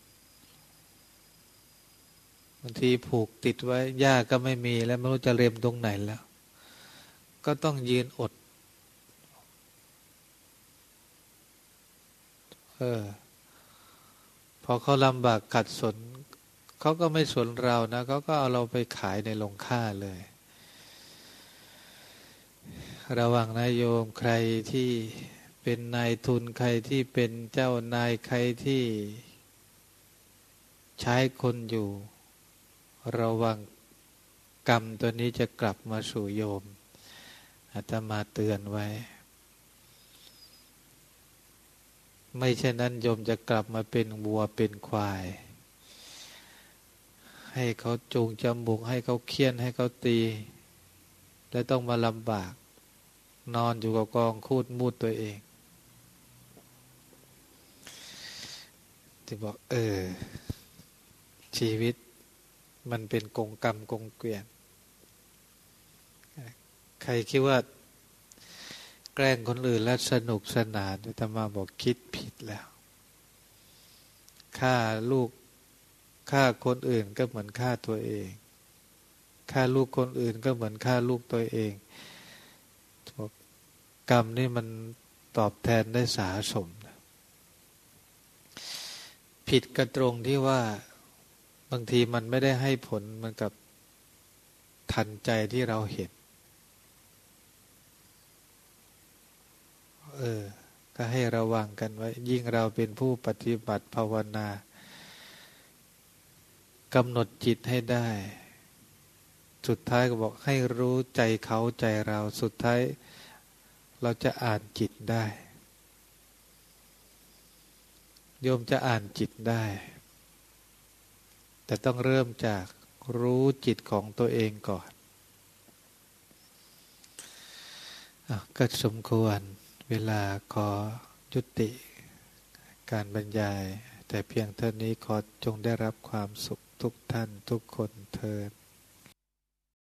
บางทีผูกติดไว้หญ้าก็ไม่มีแล้วไม่รู้จะเรียมตรงไหนแล้ว ก็ต้องยืนอด เออพอเขาลำบากขัดสน เขาก็ไม่สนเรานะเขาก็เอาเราไปขายในโรงค่าเลย ระวังนายโยมใครที่เป็นนายทุนใครที่เป็นเจ้านายใครที่ใช้คนอยู่ ระวังกรรมตัวนี้จะกลับมาสู่โยมอาตมาเตือนไว้ ไม่เช่นนั้นโยมจะกลับมาเป็นวัวเป็นควาย ให้เขาจูงจมูก ให้เขาเคี่ยนให้เขาตี แล้วต้องมาลำบาก นอนอยู่กับกองคูดมูดตัวเองที่บอก เออ ชีวิตมันเป็นกงกรรมกงเกวียน ใครคิดว่า แกล้งคนอื่นแล้วสนุกสนานธรรมาบอกคิดผิดแล้วฆ่าลูก ฆ่าคนอื่นก็เหมือนฆ่าตัวเองฆ่าลูกคนอื่นก็เหมือนฆ่าลูกตัวเองกรรมนี่มันตอบแทนได้สาสม ผิดกระตรงที่ว่าบางทีมันไม่ได้ให้ผลมันกับทันใจที่เราเห็น เออ ก็ให้ระวังกันไว้ ยิ่งเราเป็นผู้ปฏิบัติภาวนา กำหนดจิตให้ได้ สุดท้ายก็บอกให้รู้ใจเขาใจเราสุดท้าย เราจะอ่านจิตได้ โยมจะอ่านจิตได้ แต่ต้องเริ่มจากรู้จิตของตัวเองก่อนอก็สมควรเวลาขอยุติการบรรยาย แต่เพียงเท่านี้ขอจงได้รับความสุข ทุกท่านทุกคนเทิด